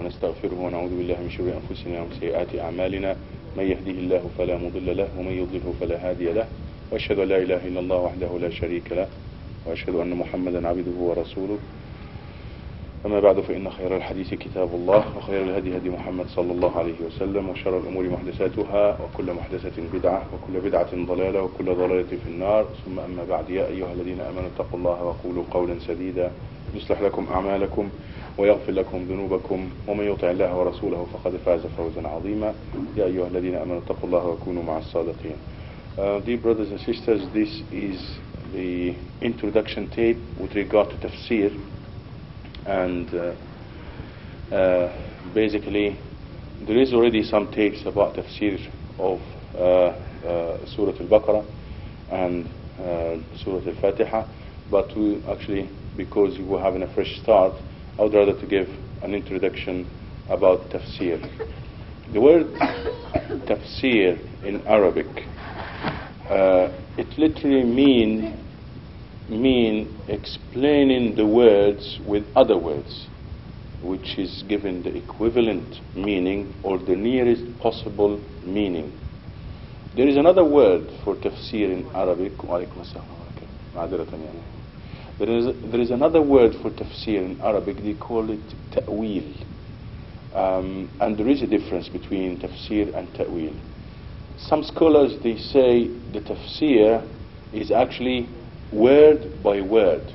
ونستغفره ونعوذ بالله من شرور أنفسنا ومن سيئات أعمالنا. من يهده الله فلا مضل له ومن يضلله فلا هادي له. وأشهد أن لا إله إلا الله وحده لا شريك له وأشهد أن محمدا عبده ورسوله. أما بعد فإن خير الحديث كتاب الله وخير الهدي هدي محمد صلى الله عليه وسلم وشر الأمور محدثاتها وكل محدثة بدعة وكل بدعة ضلالة وكل ضلالة في النار. ثم أما بعد يا أيها الذين آمنوا اتقوا الله وقولوا قولا سديدا. يصلح لكم أعمالكم ويغفر لكم ذنوبكم ومن يطع الله ورسوله فقد فاز فوزا عظيما يا أيها الذين آمنوا اتقوا الله وكونوا مع الصادقين uh, Dear brothers and sisters, this is the introduction tape with regard to tafsir and uh, uh, basically there is already some tapes about tafsir of uh, uh, Surah Al-Baqarah and uh, Surah Al-Fatiha but we actually because we're having a fresh start I would rather to give an introduction about tafsir the word tafsir in Arabic uh, it literally mean mean explaining the words with other words, which is given the equivalent meaning or the nearest possible meaning. There is another word for tafsir in Arabic. There is, there is another word for tafsir in Arabic, they call it ta'wil. Um, and there is a difference between tafsir and ta'wil. Some scholars, they say the tafsir is actually word by word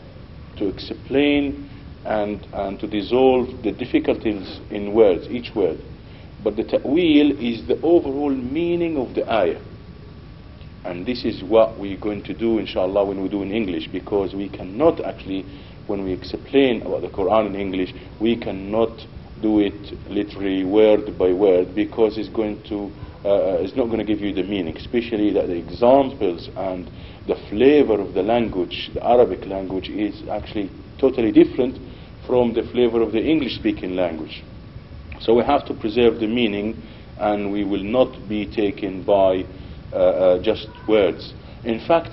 to explain and, and to dissolve the difficulties in words, each word. But the ta'wil is the overall meaning of the ayah. And this is what we're going to do, inshallah, when we do in English, because we cannot actually, when we explain about the Quran in English, we cannot do it literally word by word, because it's going to, uh, it's not going to give you the meaning, especially that the examples and the flavor of the language, the Arabic language, is actually totally different from the flavor of the English speaking language. So we have to preserve the meaning and we will not be taken by uh, uh, Uh, uh, just words. In fact,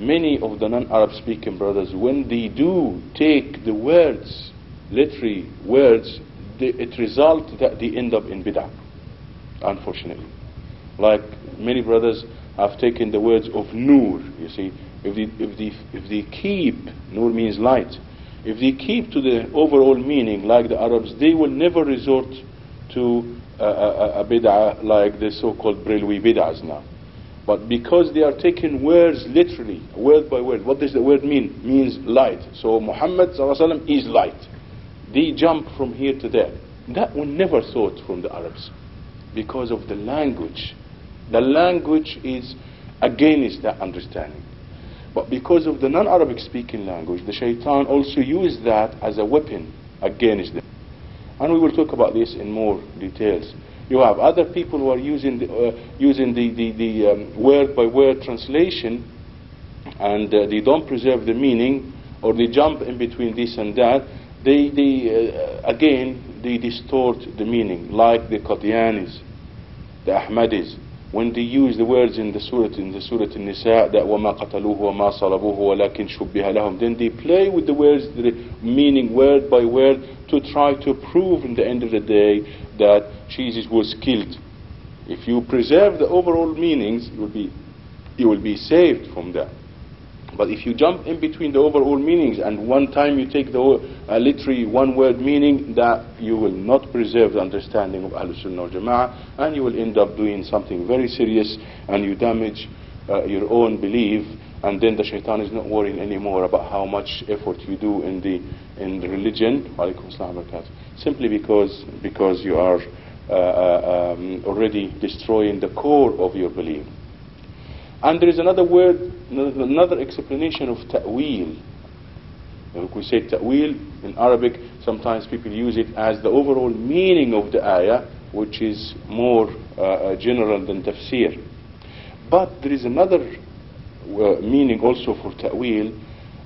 many of the non Arab speaking brothers, when they do take the words, literally words, it results that they end up in bid'ah, unfortunately. Like many brothers have taken the words of nur. You see, if they, if they, if they keep, nur means light, if they keep to the overall meaning like the Arabs, they will never resort to a, a, a bid'ah like the so-called Brilwi bid'ahs now. But because they are taking words literally, word by word, what does the word mean? Means light. So Muhammad is light. They jump from here to there. That was never thought from the Arabs because of the language the language is against that understanding. But because of the non-Arabic speaking language, the shaitan also used that as a weapon against them. And we will talk about this in more details. You have other people who are using the, uh, using the, the, the um, word by word translation and uh, they don't preserve the meaning or they jump in between this and that. They, they uh, again, they distort the meaning like the Qadianis, the Ahmadis, when they use the words in the surah in the surah an-nisa that وما قتلوه وما صلبوه ولكن شبه لهم then they play with the words the meaning word by word to try to prove in the end of the day that Jesus was killed if you preserve the overall meanings you will be you will be saved from that but if you jump in between the overall meanings and one time you take the uh, literally one word meaning, that you will not preserve the understanding of Ahlul Sunnah wal Jama'ah and you will end up doing something very serious and you damage uh, your own belief and then the shaitan is not worrying anymore about how much effort you do in the in the religion. Simply because because you are uh, um, already destroying the core of your belief and there is another word, another explanation of ta'wil. If we say ta'wil in Arabic, sometimes people use it as the overall meaning of the ayah, which is more uh, general than tafsir. But there is another uh, meaning also for ta'wil,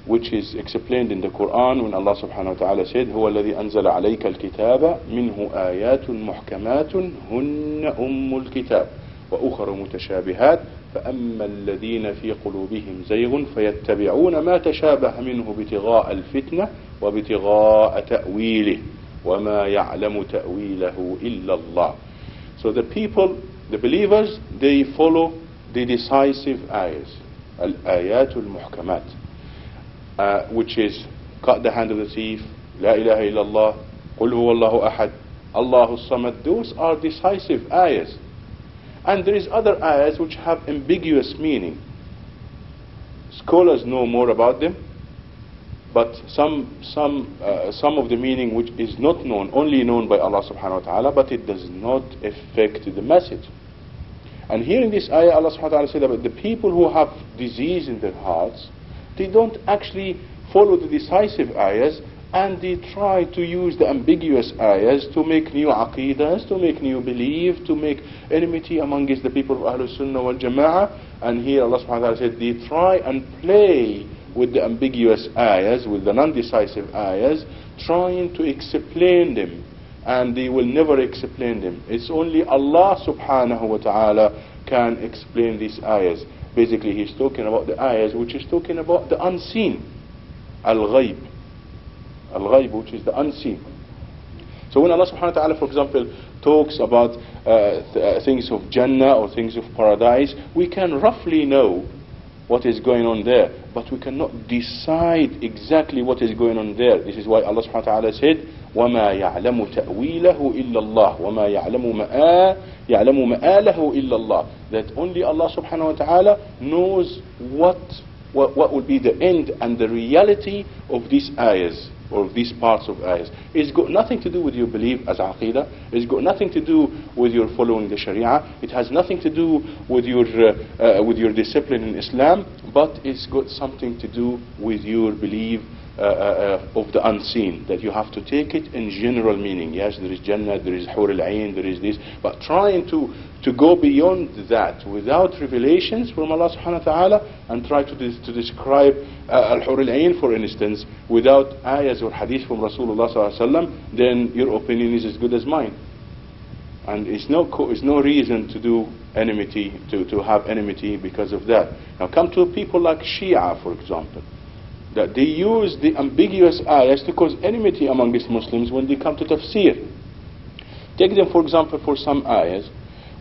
which is explained in the Quran when Allah subhanahu wa ta'ala said, هو الذي أنزل عليك الكتاب منه آيات محكمات هن أم الكتاب وأخر متشابهات فأما الذين في قلوبهم زيغ فيتبعون ما تشابه منه ابتغاء الفتنة وابتغاء تأويله وما يعلم تأويله إلا الله. So the people, the believers, they follow the decisive ayahs الآيات المحكمات uh, which is cut the hand of the thief لا إله إلا الله قل هو الله أحد الله الصمد those are decisive ayahs. And there is other ayahs which have ambiguous meaning. Scholars know more about them, but some, some, uh, some of the meaning which is not known, only known by Allah subhanahu wa ta'ala, but it does not affect the message. And here in this ayah, Allah subhanahu wa ta'ala said that the people who have disease in their hearts, they don't actually follow the decisive ayahs, and they try to use the ambiguous ayahs to make new aqidas, to make new belief, to make enmity amongst the people of Ahlul Sunnah wal Jama'ah. And here Allah subhanahu wa ta'ala said they try and play with the ambiguous ayahs, with the non-decisive ayahs, trying to explain them. And they will never explain them. It's only Allah subhanahu wa ta'ala can explain these ayahs. Basically, he's talking about the ayahs which is talking about the unseen. Al-Ghaib al-ghaib, which is the unseen. So when Allah subhanahu wa ta'ala, for example, talks about uh, th uh, things of Jannah or things of paradise, we can roughly know what is going on there, but we cannot decide exactly what is going on there. This is why Allah subhanahu wa ta'ala said, وَمَا يَعْلَمُ تَأْوِيلَهُ إِلَّا اللَّهُ وَمَا يَعْلَمُ مَآ يَعْلَمُ مَآلَهُ إِلَّا اللَّهُ That only Allah subhanahu wa ta'ala knows what, what, what will be the end and the reality of these ayahs or these parts of ayahs. It's got nothing to do with your belief as aqidah. It's got nothing to do with your following the sharia. It has nothing to do with your, uh, uh, with your discipline in Islam, but it's got something to do with your belief uh, uh, uh, of the unseen, that you have to take it in general meaning. Yes, there is Jannah, there is Hur al-Ain, there is this, but trying to, to go beyond that without revelations from Allah subhanahu wa ta'ala and try to, to describe uh, Al-Hur al-Ain, for instance, without ayahs or hadith from Rasulullah sallallahu alaihi wasallam, then your opinion is as good as mine. And it's no, it's no reason to do enmity, to, to have enmity because of that. Now come to people like Shia, for example that they use the ambiguous ayahs to cause enmity among these Muslims when they come to tafsir. Take them for example for some ayahs.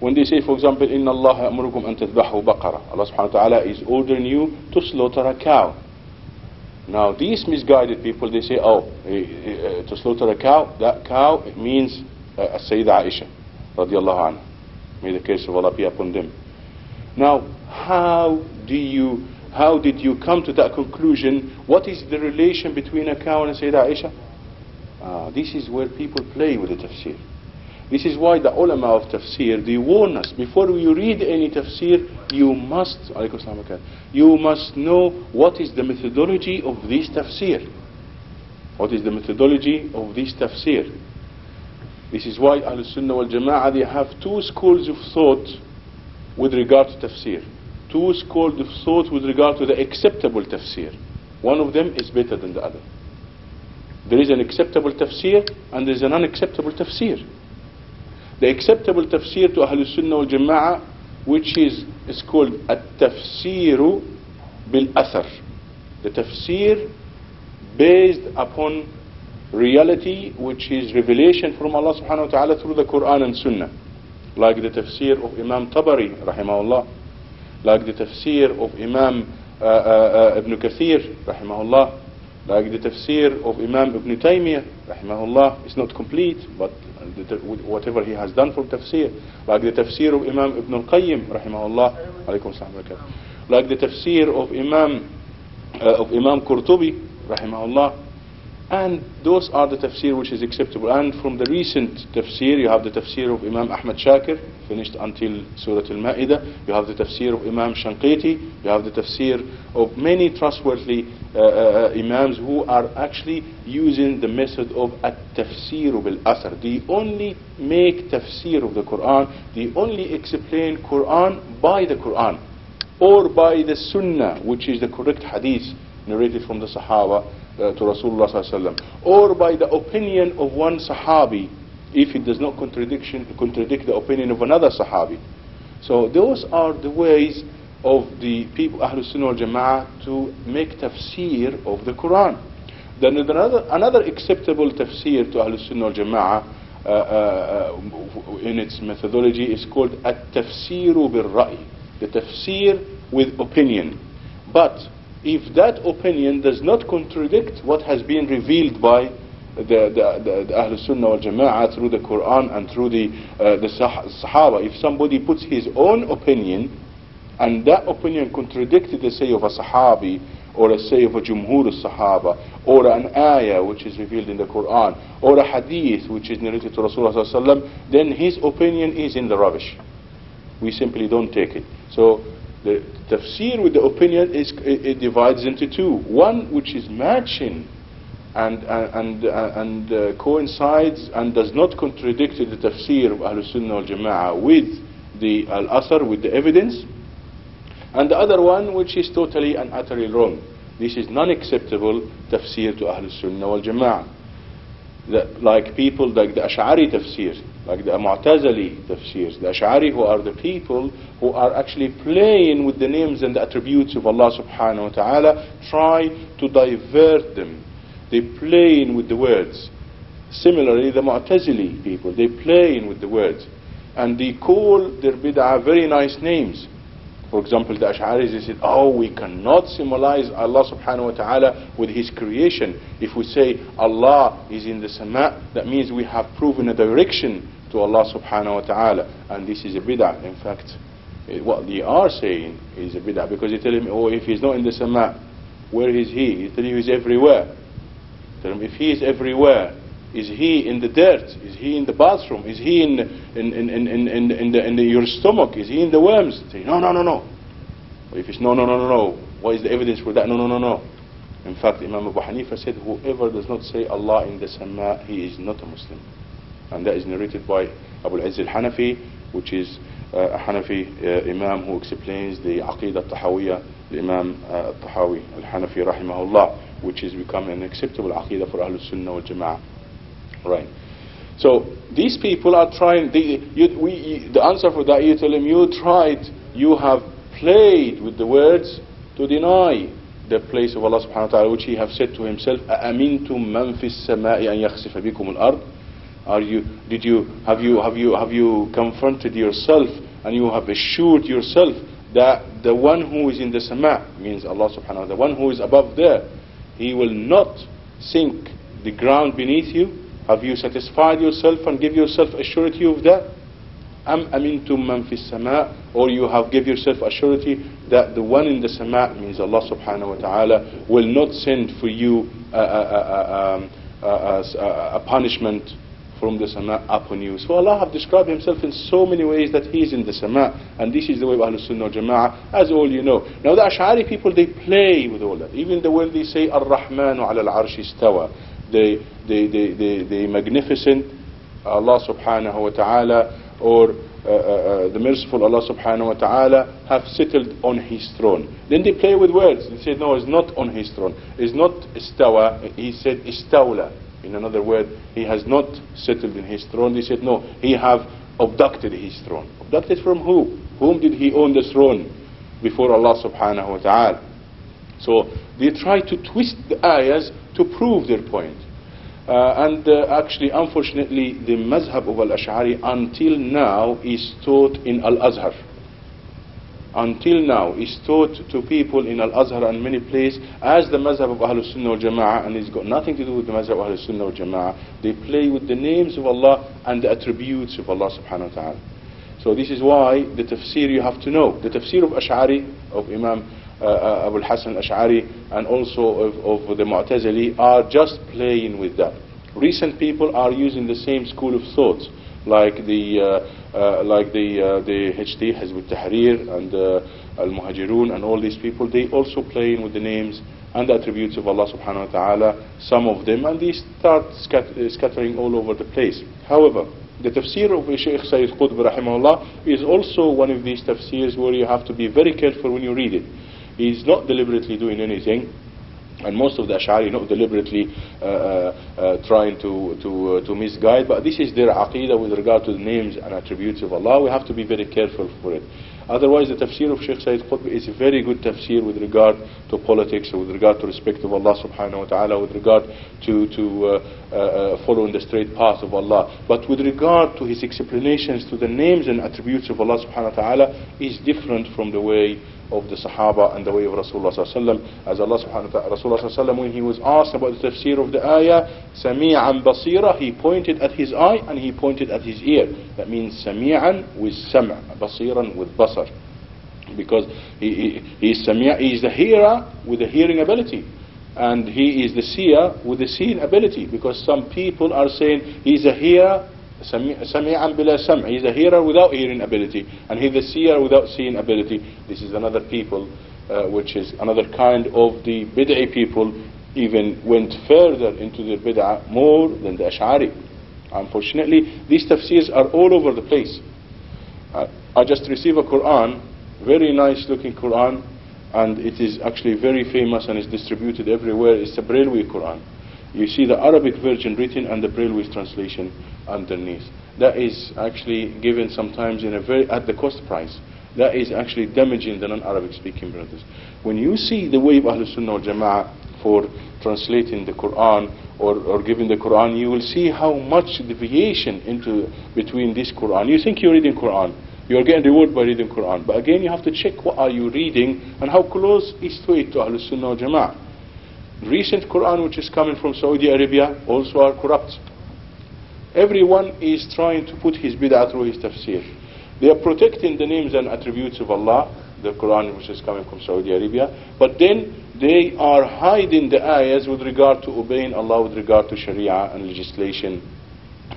When they say for example, إِنَّ اللَّهَ أَمُرُكُمْ أَن تَذْبَحُوا بَقَرَةً Allah subhanahu wa ta'ala is ordering you to slaughter a cow. Now these misguided people, they say, oh, uh, to slaughter a cow, that cow, it means uh, Sayyidah Aisha, radiallahu anha. May the curse of Allah be upon them. Now, how do you how did you come to that conclusion? What is the relation between a cow and Sayyidah Aisha? Uh, this is where people play with the tafsir. This is why the ulama of tafsir, they warn us, before you read any tafsir, you must, you must know what is the methodology of this tafsir. What is the methodology of this tafsir? This is why Al-Sunnah wal-Jama'ah, they have two schools of thought with regard to tafsir two schools of thought with regard to the acceptable tafsir. One of them is better than the other. There is an acceptable tafsir and there is an unacceptable tafsir. The acceptable tafsir to Ahlul Sunnah wal Jama'ah, which is, is called at-tafsir bil-athar. The tafsir based upon reality which is revelation from Allah subhanahu wa ta'ala through the Quran and Sunnah. Like the tafsir of Imam Tabari, rahimahullah the tafsir of Imam uh, uh, uh, Ibn Kathir, rahimahullah, like the tafsir of Imam Ibn Taymiyyah, is not complete, but whatever he has done for tafsir, like the tafsir of Imam Ibn al-Qayyim, rahimahullah, alaykum like the tafsir of Imam uh, of Imam Qurtubi, and those are the tafsir which is acceptable. And from the recent tafsir, you have the tafsir of Imam Ahmad Shakir, finished until Surah Al-Ma'idah. You have the tafsir of Imam Shanqiti. You have the tafsir of many trustworthy uh, uh, imams who are actually using the method of at-tafsir bil-athar. They only make tafsir of the Quran. They only explain Quran by the Quran or by the Sunnah, which is the correct hadith narrated from the Sahaba to Rasulullah or by the opinion of one Sahabi, if it does not contradiction, contradict the opinion of another Sahabi. So those are the ways of the people Ahlul Sunnah wal Jama'ah to make tafsir of the Quran. Then another, another acceptable tafsir to Ahlul Sunnah wal Jama'ah uh, uh, in its methodology is called at-tafsiru bil-ra'i, the tafsir with opinion. But if that opinion does not contradict what has been revealed by the, the, the, Sunnah wal Jama'ah through the Quran and through the, uh, the Sahaba, if somebody puts his own opinion and that opinion contradicted the say of a Sahabi or a say of a Jumhur al-Sahaba or an ayah which is revealed in the Quran or a hadith which is narrated to Rasulullah then his opinion is in the rubbish. We simply don't take it. So the tafsir with the opinion is it, divides into two. One which is matching and and uh, and uh, coincides and does not contradict the tafsir of Ahlul Sunnah wal Jama'ah with the al-athar with the evidence and the other one which is totally and utterly wrong. This is non-acceptable tafsir to Ahlul Sunnah wal Jama'ah. Like people like the Ash'ari tafsir, like the Mu'tazili tafsirs, the Ash'ari who are the people who are actually playing with the names and the attributes of Allah subhanahu wa ta'ala, try to divert them. They playing with the words. Similarly, the Mu'tazili people, they playing with the words. And they call their bid'ah very nice names. For example, the Ash'aris, they said, oh, we cannot symbolize Allah subhanahu wa ta'ala with His creation. If we say Allah is in the sama, that means we have proven a direction to Allah subhanahu wa ta'ala. And this is a bid'ah. In fact, eh, what they are saying is a bid'ah because they tell him, oh, if he's not in the sama, where is he? He tell you he's everywhere. Tell him, if he is everywhere, is he in the dirt? Is he in the bathroom? Is he in, in, in, in, in, in, in, the, in the, your stomach? Is he in the worms? Say, no, no, no, no. if it's no, no, no, no, no, what is the evidence for that? No, no, no, no. In fact, Imam Abu Hanifa said, whoever does not say Allah in the sama, he is not a Muslim. And that is narrated by Abu al-Izz al-Hanafi, which is uh, a Hanafi uh, Imam who explains the Aqidah al-Tahawiyah, the Imam uh, al-Tahawi al-Hanafi rahimahullah, which has become an acceptable Aqidah for Ahlul Sunnah wal Jama'ah. Right. So these people are trying. They, you, we, you, the answer for that, you tell them, you tried, you have played with the words to deny the place of Allah subhanahu wa ta'ala, which He have said to Himself, أَأَمِنْتُم مَّن فِي السَّمَاءِ أَن يَخْسِفَ بِكُمُ الْأَرْضِ Are you, did you, have you, have you, have you confronted yourself and you have assured yourself that the one who is in the sama, means Allah subhanahu wa ta'ala, the one who is above there, He will not sink the ground beneath you have you satisfied yourself and give yourself a surety of that? Am amintum man fi sama or you have give yourself a surety that the one in the sama means Allah subhanahu wa ta'ala will not send for you um, a, a, a, a punishment from the sama upon you. So Allah have described himself in so many ways that he is in the sama and this is the way of Ahlul Sunnah Jama'ah as all you know. Now the Ash'ari people they play with all that. Even the way they say Ar-Rahmanu ala al-arsh istawa the, the, the, the, the magnificent Allah subhanahu wa ta'ala or uh, uh, uh, the merciful Allah subhanahu wa ta'ala have settled on his throne. Then they play with words. They say, no, it's not on his throne. It's not istawa. He said istawla. In another word, he has not settled in his throne. They said, no, he have abducted his throne. Abducted from who? Whom did he own the throne before Allah subhanahu wa ta'ala? So they try to twist the ayahs to prove their point. Uh, and uh, actually, unfortunately, the mazhab of al-Ash'ari until now is taught in Al-Azhar. Until now is taught to people in Al-Azhar and many places as the mazhab of Ahlul Sunnah wal Jama'ah and it's got nothing to do with the mazhab of Ahlul Sunnah wal Jama'ah. They play with the names of Allah and the attributes of Allah subhanahu wa ta'ala. So this is why the tafsir you have to know. The tafsir of Ash'ari, of Imam uh, uh, Abu al-Hasan al-Ash'ari and also of, of the Mu'tazili are just playing with that. Recent people are using the same school of thought like the uh, uh, like the uh, the HT Hizb tahrir and uh, al-Muhajirun and all these people. They also playing with the names and the attributes of Allah subhanahu wa ta'ala some of them and they start scat scattering all over the place. However the tafsir of Shaykh Sayyid Qutb rahimahullah is also one of these tafsirs where you have to be very careful when you read it He's not deliberately doing anything. And most of the Ash'ari not deliberately uh, uh, uh, trying to, to, uh, to misguide, but this is their aqidah with regard to the names and attributes of Allah. We have to be very careful for it. Otherwise, the tafsir of Sheikh Sayyid Qutb is a very good tafsir with regard to politics, with regard to respect of Allah subhanahu wa ta'ala, with regard to, to uh, uh, uh, following the straight path of Allah. But with regard to his explanations to the names and attributes of Allah subhanahu wa ta'ala is different from the way of the Sahaba and the way of Rasulullah sallallahu As Allah subhanahu wa ta'ala, Rasulullah when he was asked about the tafsir of the ayah, Sami'an basira, he pointed at his eye and he pointed at his ear. That means Sami'an with Sam' Basiran with Basar. Because he, he, is Sami' he is the hearer with the hearing ability. And he is the seer with the seeing ability. Because some people are saying he's a hearer Sami'an bila sam'. He's a hearer without hearing ability. And he's a seer without seeing ability. This is another people, uh, which is another kind of the bid'i people, even went further into the bid'ah more than the Ash'ari. Unfortunately, these tafsirs are all over the place. Uh, I just received a Quran, very nice looking Quran, and it is actually very famous and is distributed everywhere. It's a Braillewi Quran you see the Arabic version written and the Braillewi translation underneath. That is actually given sometimes in a very at the cost price. That is actually damaging the non-Arabic speaking brothers. When you see the way of Ahlul Sunnah Jama'ah for translating the Quran or, or giving the Quran, you will see how much deviation into between this Quran. You think you're reading Quran, you are getting reward by reading Quran, but again you have to check what are you reading and how close is to it to Ahlul Sunnah Jama'ah. Recent Quran which is coming from Saudi Arabia also are corrupt. Everyone is trying to put his bid'ah through his tafsir. They are protecting the names and attributes of Allah, the Quran which is coming from Saudi Arabia, but then they are hiding the ayahs with regard to obeying Allah, with regard to Sharia and legislation,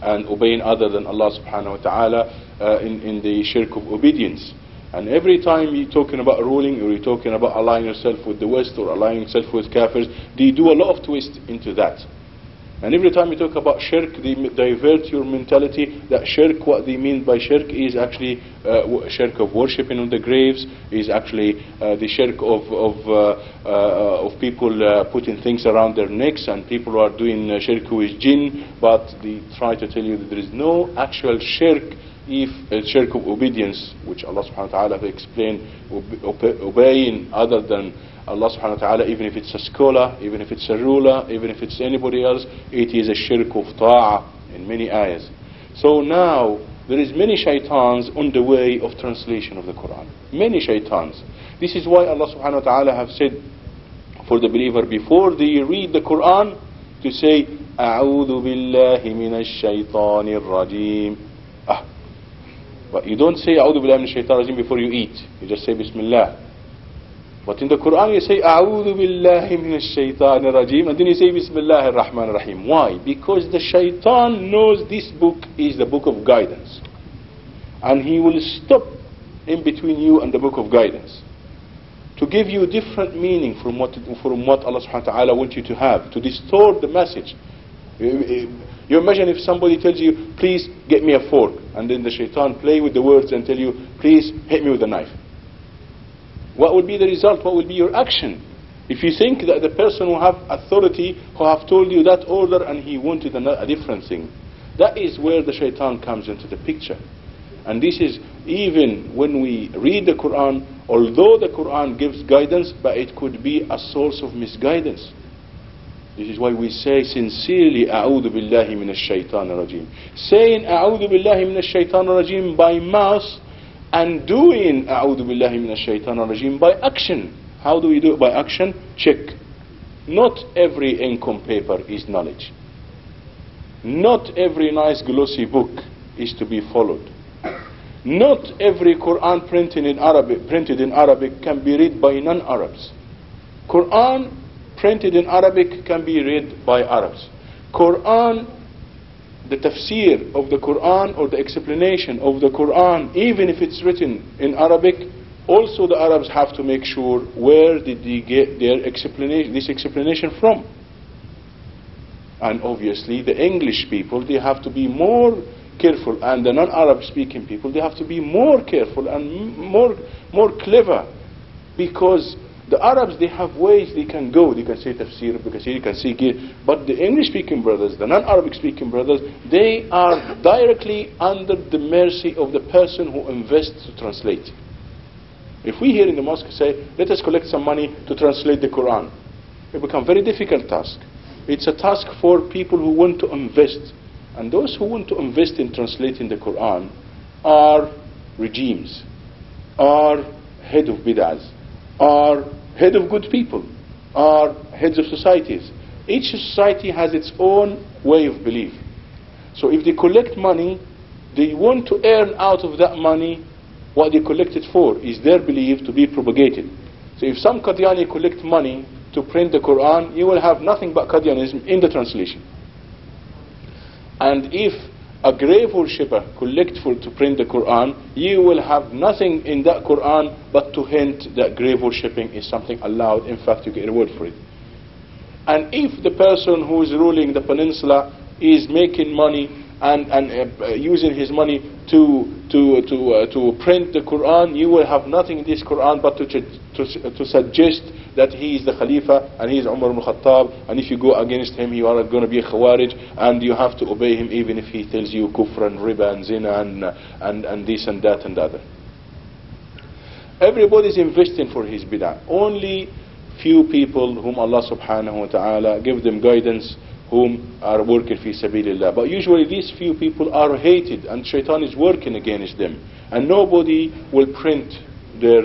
and obeying other than Allah subhanahu wa ta'ala uh, in, in the shirk of obedience. And every time you're talking about ruling or you're talking about aligning yourself with the West or aligning yourself with kafirs, they do a lot of twist into that. And every time you talk about shirk, they divert your mentality that shirk, what they mean by shirk is actually uh, shirk of worshipping on the graves, is actually uh, the shirk of, of, uh, uh of people uh, putting things around their necks and people are doing uh, shirk with jinn, but they try to tell you that there is no actual shirk if a shirk of obedience, which Allah subhanahu wa ta'ala explained, obeying other than Allah subhanahu wa ta'ala, even if it's a scholar, even if it's a ruler, even if it's anybody else, it is a shirk of ta'ah in many ayahs. So now, there is many shaitans on the way of translation of the Quran. Many shaitans. This is why Allah subhanahu wa ta'ala have said for the believer before they read the Quran to say, أعوذ بالله من الشيطان الرجيم. Ah. but you don't say A'udhu Billahi Min Shaitan Rajim before you eat. You just say Bismillah. But in the Quran you say A'udhu Billahi Min Shaitan Rajim and then you say Bismillah Rahman Rahim. Why? Because the Shaitan knows this book is the book of guidance. And he will stop in between you and the book of guidance to give you different meaning from what, from what Allah subhanahu wa ta'ala wants you to have, to distort the message. You imagine if somebody tells you, please get me a fork. And then the shaitan play with the words and tell you, please hit me with a knife. What will be the result? What will be your action? If you think that the person who have authority, who have told you that order and he wanted a different thing, that is where the shaitan comes into the picture. And this is even when we read the Quran, although the Quran gives guidance, but it could be a source of misguidance. This is why we say sincerely, A'udhu billahi minash shaitan rajim. Saying A'udhu billahi minash shaitan rajim by mouth and doing A'udhu billahi minash shaitan rajim by action. How do we do it by action? Check. Not every income paper is knowledge. Not every nice glossy book is to be followed. Not every Quran printed in Arabic, printed in Arabic can be read by non-Arabs. Quran printed in Arabic can be read by Arabs. Quran the tafsir of the Quran or the explanation of the Quran, even if it's written in Arabic, also the Arabs have to make sure where did they get their explanation, this explanation from. And obviously the English people, they have to be more careful, and the non-Arab speaking people, they have to be more careful and more, more clever, because the Arabs, they have ways they can go. They can say tafsir, they can say, they can say But the English-speaking brothers, the non-Arabic speaking brothers, they are directly under the mercy of the person who invests to translate. If we here in the mosque say, let us collect some money to translate the Quran, it becomes a very difficult task. It's a task for people who want to invest. And those who want to invest in translating the Quran are regimes, are head of bid'ahs, are head of good people, are heads of societies. Each society has its own way of belief. So if they collect money, they want to earn out of that money what they collected for is their belief to be propagated. So if some Qadiani collect money to print the Quran, you will have nothing but Qadianism in the translation. And if a grave worshipper collect for to print the Quran, you will have nothing in that Quran but to hint that grave worshipping is something allowed. In fact, you get a reward for it. And if the person who is ruling the peninsula is making money and, and uh, using his money to, to, to, uh, to print the Quran, you will have nothing in this Quran but to, to, to suggest that he is the Khalifa and he is Umar ibn Khattab and if you go against him you are going to be a Khawarij and you have to obey him even if he tells you kufr and riba and zina and, and, and this and that and other. Everybody is investing for his bid'ah. Only few people whom Allah subhanahu wa ta'ala give them guidance whom are working fi sabilillah. But usually these few people are hated and shaitan is working against them. And nobody will print their,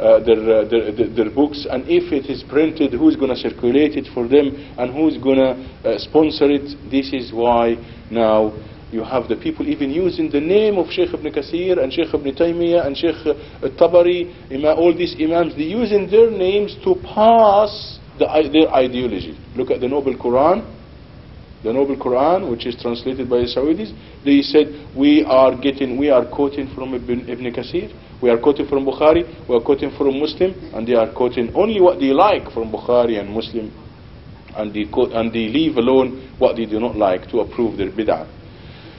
uh, their, uh, their, their, their, books and if it is printed, who's going to circulate it for them and who's going to uh, sponsor it? This is why now you have the people even using the name of Sheikh ibn Kathir and Sheikh ibn Taymiyyah and Sheikh Tabari, all these imams, they using their names to pass the, their ideology. Look at the Noble Quran the Noble Quran, which is translated by the Saudis, they said, we are getting, we are quoting from Ibn, Ibn we are quoting from Bukhari, we are quoting from Muslim, and they are quoting only what they like from Bukhari and Muslim, and they, quote, and they leave alone what they do not like to approve their bid'ah.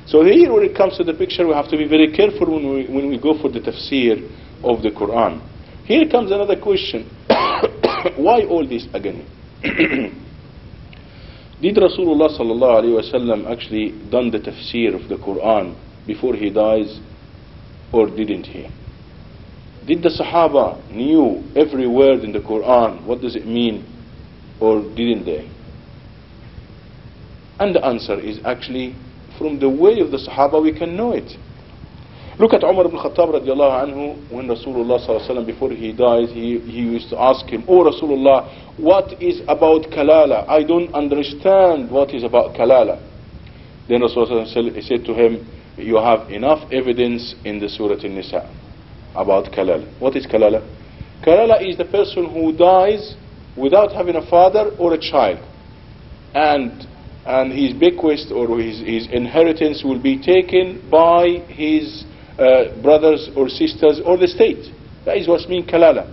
So here when it comes to the picture, we have to be very careful when we, when we go for the tafsir of the Quran. Here comes another question. Why all this again? Did Rasulullah sallallahu alaihi wasallam actually done the tafsir of the Quran before he dies, or didn't he? Did the Sahaba knew every word in the Quran? What does it mean, or didn't they? And the answer is actually from the way of the Sahaba we can know it. Look at Umar ibn Khattab radiallahu anhu when Rasulullah sallallahu before he died, he, he used to ask him, Oh Rasulullah, what is about Kalala? I don't understand what is about Kalala. Then Rasulullah said to him, you have enough evidence in the Surah An-Nisa about Kalala. What is Kalala? Kalala is the person who dies without having a father or a child. And and his bequest or his, his inheritance will be taken by his uh, brothers or sisters or the state. That is what's mean kalala.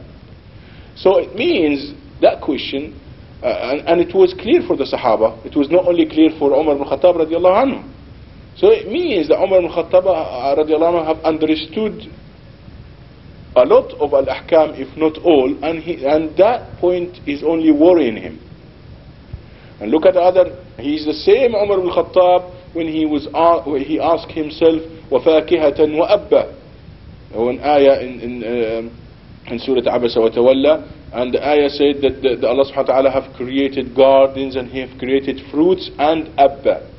So it means that question, uh, and, and, it was clear for the Sahaba, it was not only clear for Umar ibn Khattab radiallahu anhu. So it means that Umar ibn Khattab uh, radiallahu anhu have understood a lot of al-ahkam, if not all, and, he, and that point is only worrying him. And look at the other, he's the same Umar ibn Khattab when he was uh, he asked himself, وفاكهة وأبا one ayah in, in, uh, in Surah Abasa wa Tawalla and the ayah said that, that, Allah subhanahu wa ta'ala have created gardens and he have created fruits and abba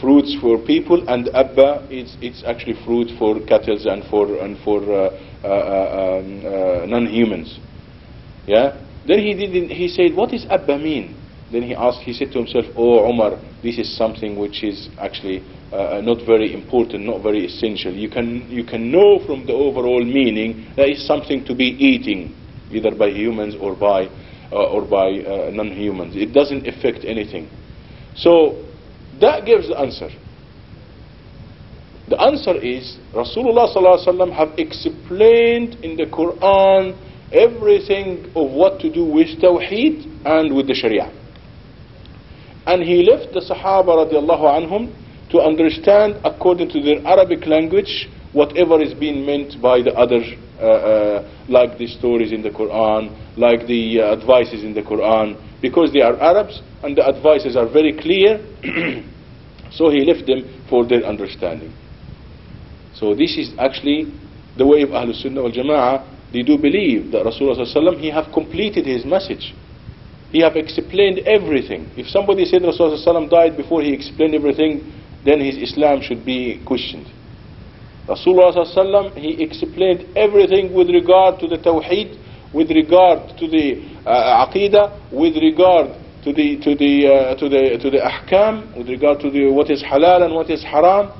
fruits for people and abba it's, it's actually fruit for cattle and for and for uh, uh, uh um, uh, non-humans yeah then he did he said what does abba mean Then he asked he said to himself oh Umar this is something which is actually uh, not very important, not very essential. You can, you can know from the overall meaning that it's something to be eating, either by humans or by, uh, or by uh, non-humans. It doesn't affect anything. So that gives the answer. The answer is Rasulullah have explained in the Quran everything of what to do with Tawheed and with the Sharia. And he left the Sahaba radiallahu anhum to understand according to their Arabic language whatever is being meant by the other, uh, uh, like the stories in the Quran, like the uh, advices in the Quran, because they are Arabs and the advices are very clear, so he left them for their understanding. So this is actually the way of Ahlul Sunnah wal Jama'ah they do believe that Rasulullah he have completed his message. He have explained everything. If somebody said Rasulullah died before he explained everything, then his Islam should be questioned. Rasulullah he explained everything with regard to the Tawheed, with regard to the uh, Aqidah, with regard to the to the uh, to the to the ahkam, with regard to the what is halal and what is haram.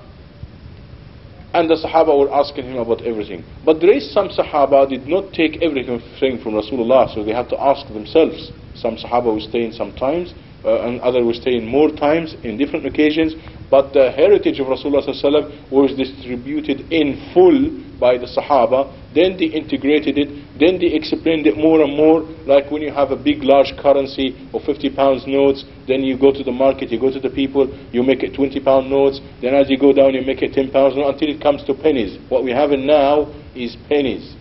And the Sahaba were asking him about everything. But there is some Sahaba did not take everything from Rasulullah, so they had to ask themselves. Some Sahaba will stay in sometimes, uh, and others will stay in more times in different occasions. But the heritage of Rasulullah was distributed in full by the Sahaba. Then they integrated it. Then they explained it more and more. Like when you have a big, large currency of 50 pounds notes, then you go to the market, you go to the people, you make it 20 pound notes. Then as you go down, you make it 10 pounds until it comes to pennies. What we have now is pennies.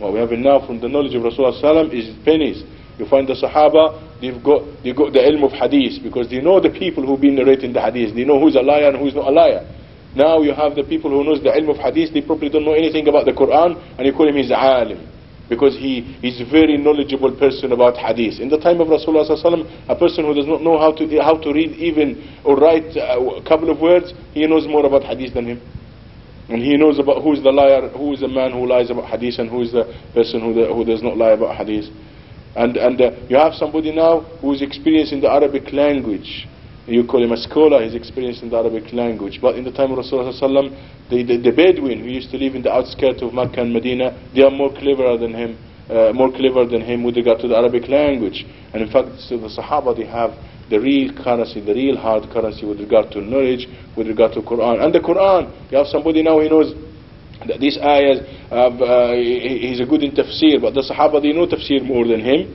What we have now from the knowledge of Rasulullah is pennies. You find the Sahaba, they've got, they've got the ilm of hadith because they know the people who've been narrating the hadith. They know who's a liar and who's not a liar. Now you have the people who knows the ilm of hadith, they probably don't know anything about the Quran and you call him his alim because he is a very knowledgeable person about hadith. In the time of Rasulullah a person who does not know how to, how to read even or write uh, a couple of words, he knows more about hadith than him. And he knows about who is the liar, who is the man who lies about hadith and who is the person who, the, who does not lie about hadith. And, and uh, you have somebody now who is experienced in the Arabic language. You call him a scholar, he's experienced in the Arabic language. But in the time of Rasulullah the, the, the Bedouin who used to live in the outskirts of Mecca and Medina, they are more clever than him, uh, more clever than him with regard to the Arabic language. And in fact, so the Sahaba, they have the real currency, the real hard currency with regard to knowledge, with regard to Quran. And the Quran, you have somebody now, he knows these ayahs, uh, he's a good in tafsir, but the Sahaba, they know tafsir more than him.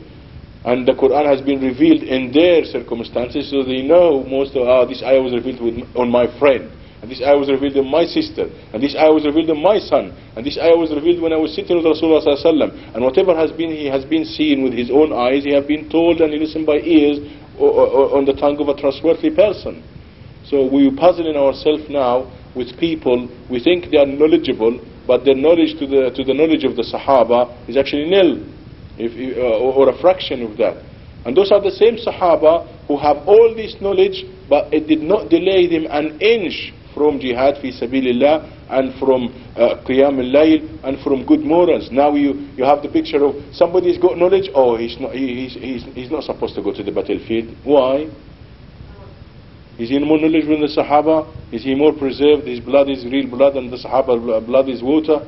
And the Quran has been revealed in their circumstances, so they know most of, ah, this ayah was revealed with, on my friend. And this ayah was revealed in my sister. And this ayah was revealed in my son. And this ayah was revealed when I was sitting with Rasulullah sallallahu And whatever has been, he has been seen with his own eyes, he has been told and he listened by ears or, or, on the tongue of a trustworthy person. So we are puzzling ourselves now with people, we think they are knowledgeable, but their knowledge to the, to the knowledge of the Sahaba is actually nil, if, uh, or a fraction of that. And those are the same Sahaba who have all this knowledge, but it did not delay them an inch from jihad fi sabilillah and from uh, qiyam al-layl and from good morals. Now you, you have the picture of somebody's got knowledge, oh, he's not, he, he's, he's, he's not supposed to go to the battlefield. Why? Is he more knowledgeable than the Sahaba? Is he more preserved? His blood is real blood and the Sahaba blood is water?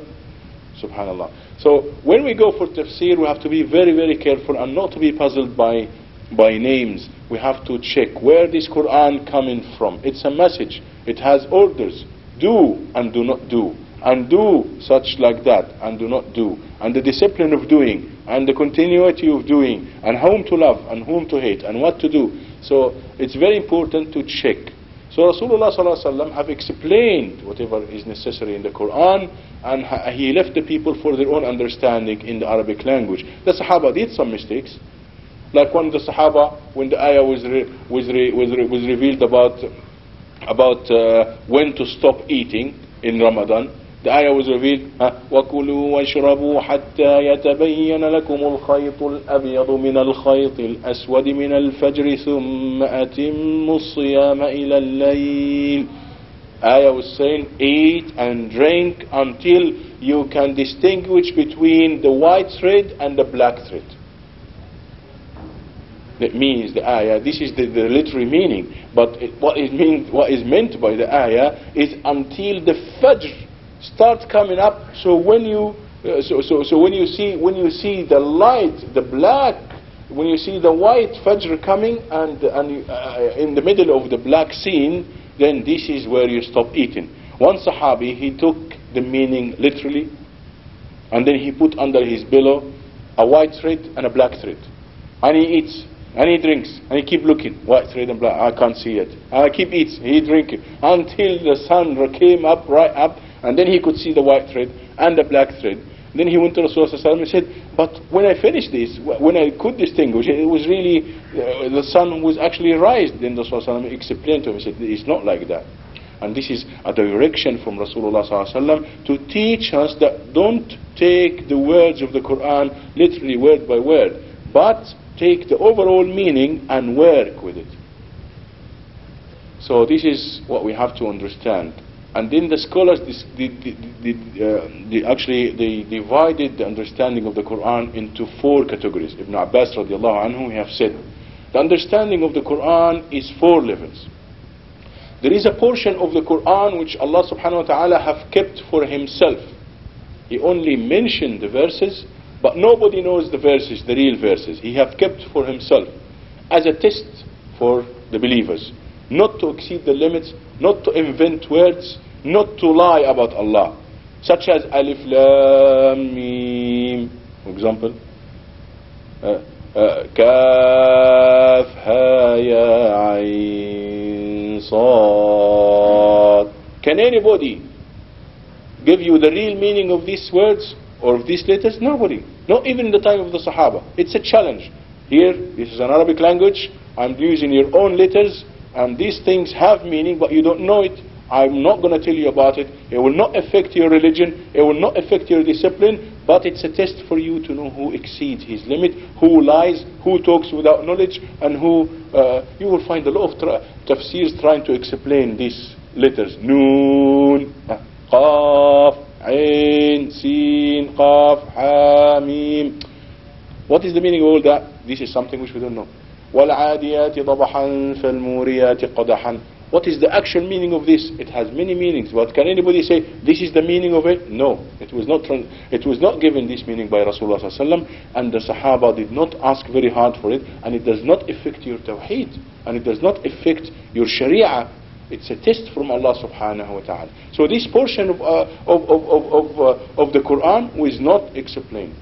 Subhanallah. So when we go for tafsir, we have to be very, very careful and not to be puzzled by, by names. We have to check where this Quran coming from. It's a message. It has orders. Do and do not do. And do such like that and do not do. And the discipline of doing and the continuity of doing and whom to love and whom to hate and what to do. So it's very important to check. So Rasulullah ﷺ have explained whatever is necessary in the Quran and he left the people for their own understanding in the Arabic language. The Sahaba did some mistakes. Like when the Sahaba, when the ayah was, re, was, re, was, re, was revealed about, about uh, when to stop eating in Ramadan, the ayah was revealed وَكُلُوا وَاشْرَبُوا حَتَّى يَتَبَيَّنَ لَكُمُ الْخَيْطُ الْأَبْيَضُ مِنَ الْخَيْطِ الْأَسْوَدِ مِنَ الْفَجْرِ ثُمَّ أَتِمُّوا الصِّيَامَ إِلَى اللَّيْلِ Ayah was saying eat and drink until you can distinguish between the white thread and the black thread. That means the ayah, this is the, the literary meaning, but it, what, is mean, what is meant by the ayah is until the fajr starts coming up. So when you uh, so, so, so when you see when you see the light, the black, when you see the white fajr coming and and uh, in the middle of the black scene, then this is where you stop eating. One Sahabi he took the meaning literally, and then he put under his pillow a white thread and a black thread, and he eats. And he drinks, and he keep looking, white thread and black, I can't see it. and I keep eating, he drinking, until the sun came up, right up, and then he could see the white thread and the black thread. Then he went to Rasulullah and said, but when I finished this, when I could distinguish, it was really, uh, the sun was actually raised. Then Rasulullah explained to him, he said, it's not like that. And this is a direction from Rasulullah to teach us that don't take the words of the Quran literally word by word, but take the overall meaning and work with it. So this is what we have to understand. And then the scholars this, the, the, uh, actually they divided the understanding of the Quran into four categories. Ibn Abbas radiallahu anhu have said the understanding of the Quran is four levels. There is a portion of the Quran which Allah subhanahu wa ta'ala have kept for himself. He only mentioned the verses, but nobody knows the verses, the real verses. He have kept for himself as a test for the believers. Not to exceed the limits, not to invent words, not to lie about Allah. Such as Alif Lam Mim, for example. Uh, كافها يا عين صاد Can anybody give you the real meaning of these words Or of these letters? Nobody. Not even in the time of the Sahaba. It's a challenge. Here, this is an Arabic language. I'm using your own letters, and these things have meaning, but you don't know it. I'm not going to tell you about it. It will not affect your religion. It will not affect your discipline. But it's a test for you to know who exceeds his limit, who lies, who talks without knowledge, and who uh, you will find a lot of tra- tafsirs trying to explain these letters. Noon, Qaf, Ain, Sin, Qaf, Hamim. What is the meaning of all that? This is something which we don't know. والعاديات ضبحا فالموريات قدحا what is the actual meaning of this? It has many meanings. But can anybody say this is the meaning of it? No, it was not. It was not given this meaning by Rasulullah and the Sahaba did not ask very hard for it, and it does not affect your tawheed, and it does not affect your sharia. It's a test from Allah subhanahu wa ta'ala. So this portion of, uh, of, of, of, of, uh, of the Quran was not explained.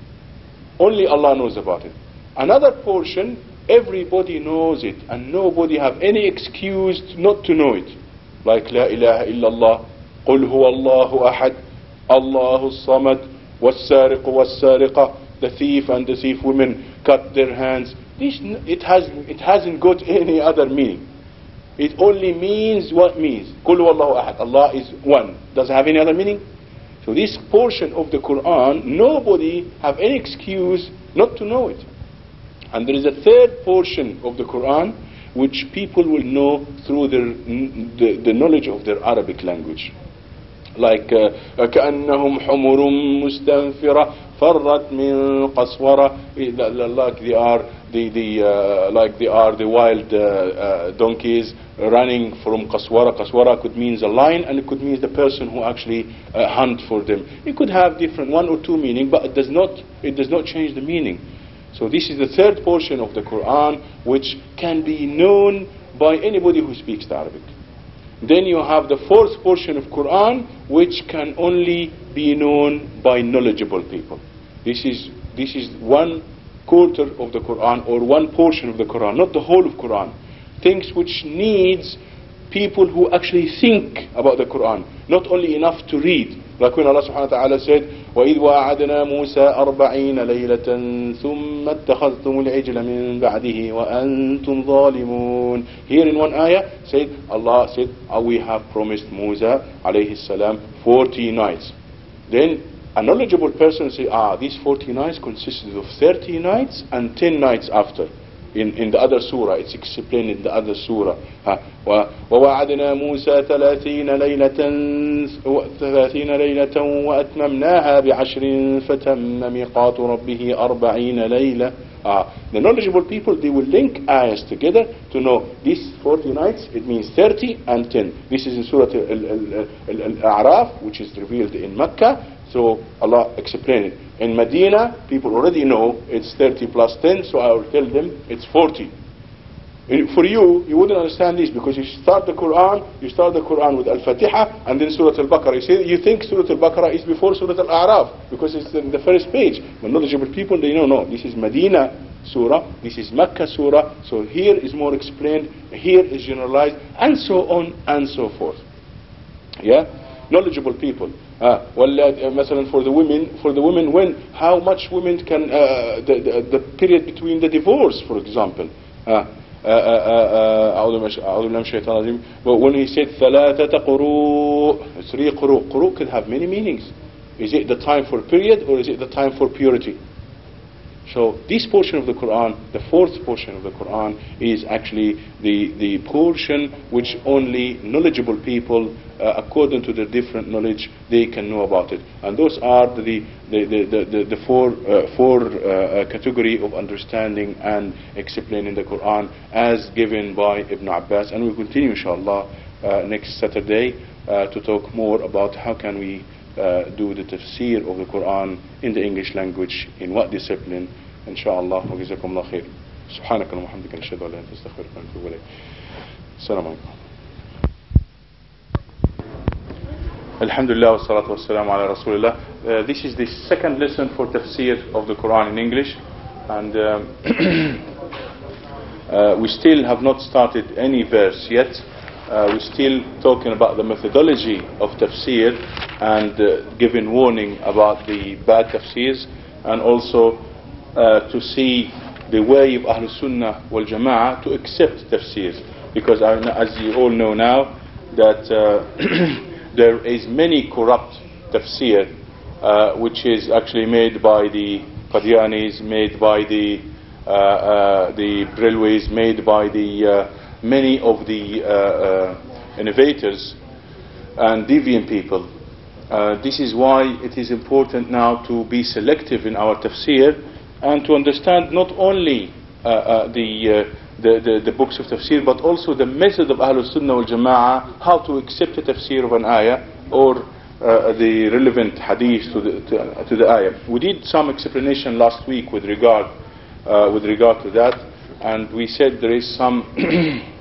Only Allah knows about it. Another portion Everybody knows it and nobody have any excuse not to know it. Like La ilaha illallah, قل هو الله أحد, الله الصمد, والسارق والسارقة, the thief and the thief women cut their hands. This, it, has, it hasn't got any other meaning. It only means what means. قل هو الله أحد, Allah is one. Does it have any other meaning? So this portion of the Quran, nobody have any excuse not to know it. And there is a third portion of the Quran which people will know through their, the, the knowledge of their Arabic language. Like uh, كأنهم حمر مستنفرة فرت من قسورة like they are the, the uh, like they are the wild uh, uh, donkeys running from Qaswara. Qaswara could mean the lion and it could mean the person who actually hunt for them. It could have different one or two meaning, but it does not it does not change the meaning. So this is the third portion of the Quran which can be known by anybody who speaks Arabic. Then you have the fourth portion of Quran which can only be known by knowledgeable people. This is, this is one quarter of the Quran or one portion of the Quran, not the whole of Quran. Things which needs people who actually think about the Quran, not only enough to read. Like when Allah subhanahu wa ta'ala said, وَإِذْ وَعَدْنَا مُوسَى أَرْبَعِينَ لَيْلَةً ثُمَّ اتَّخَذْتُمُ الْعِجْلَ مِنْ بَعْدِهِ وَأَنْتُمْ ظَالِمُونَ Here in one ayah, said, Allah said, oh, we have promised Musa alayhi salam 40 nights. Then a knowledgeable person say ah these 40 nights consisted of 30 nights and 10 nights after in, in the other surah. It's explained in the other surah. ووعدنا موسى ثلاثين ليلة ثلاثين ليلة وأتممناها بعشر فتم ميقات ربه أربعين ليلة uh, the knowledgeable people, they will link ayahs together to know this 40 nights, it means 30 and 10. This is in Surah Al-A'raf, which is revealed in Mecca. So Allah explained it. In Medina, people already know it's 30 plus 10, so I will tell them it's 40. For you, you wouldn't understand this because you start the Quran, you start the Quran with Al-Fatiha and then Surah Al-Baqarah. You, see, you think Surah Al-Baqarah is before Surah Al-A'raf because it's in the first page. But knowledgeable people, they know, no, this is Medina Surah, this is Mecca Surah, so here is more explained, here is generalized, and so on and so forth. Yeah? Knowledgeable people. Uh, well, uh, for the women, for the women, when how much women can uh, the, the, the period between the divorce, for example. Uh, uh, uh, uh, but when he said ثلاثة قروء, three قروء, قروء could have many meanings. Is it the time for period or is it the time for purity? So this portion of the Quran, the fourth portion of the Quran, is actually the, the portion which only knowledgeable people, uh, according to their different knowledge, they can know about it. And those are the, the, the, the, the four, uh, four uh, uh, category of understanding and explaining the Quran as given by Ibn Abbas. And we'll continue, inshallah, uh, next Saturday uh, to talk more about how can we do the tafsir of the Quran in the English language, in what discipline, إن شاء الله وجزاكم الله خير سبحانك اللهم وبحمدك نشهد أن لا إله إلا أنت نستغفرك ونتوب إليك السلام عليكم الحمد لله والصلاة والسلام على رسول الله uh, this is the second lesson for tafsir of the Quran in English and um, uh, we still have not started any verse yet uh, we're still talking about the methodology of tafsir and uh, giving warning about the bad tafsirs and also uh, to see the way of Ahlul Sunnah wal Jama'ah to accept tafsirs. Because as you all know now, that uh, there is many corrupt tafsir uh, which is actually made by the Qadianis, made by the uh, uh, the Brilwis, made by the many of the innovators and deviant people. this is why it is important now to be selective in our tafsir and to understand not only uh, uh, the, uh, the, the, the, books of tafsir, but also the method of Ahlul Sunnah wal Jama'ah, how to accept the tafsir of an ayah or uh, the relevant hadith to the, to, to, the ayah. We did some explanation last week with regard, uh, with regard to that, and we said there is some,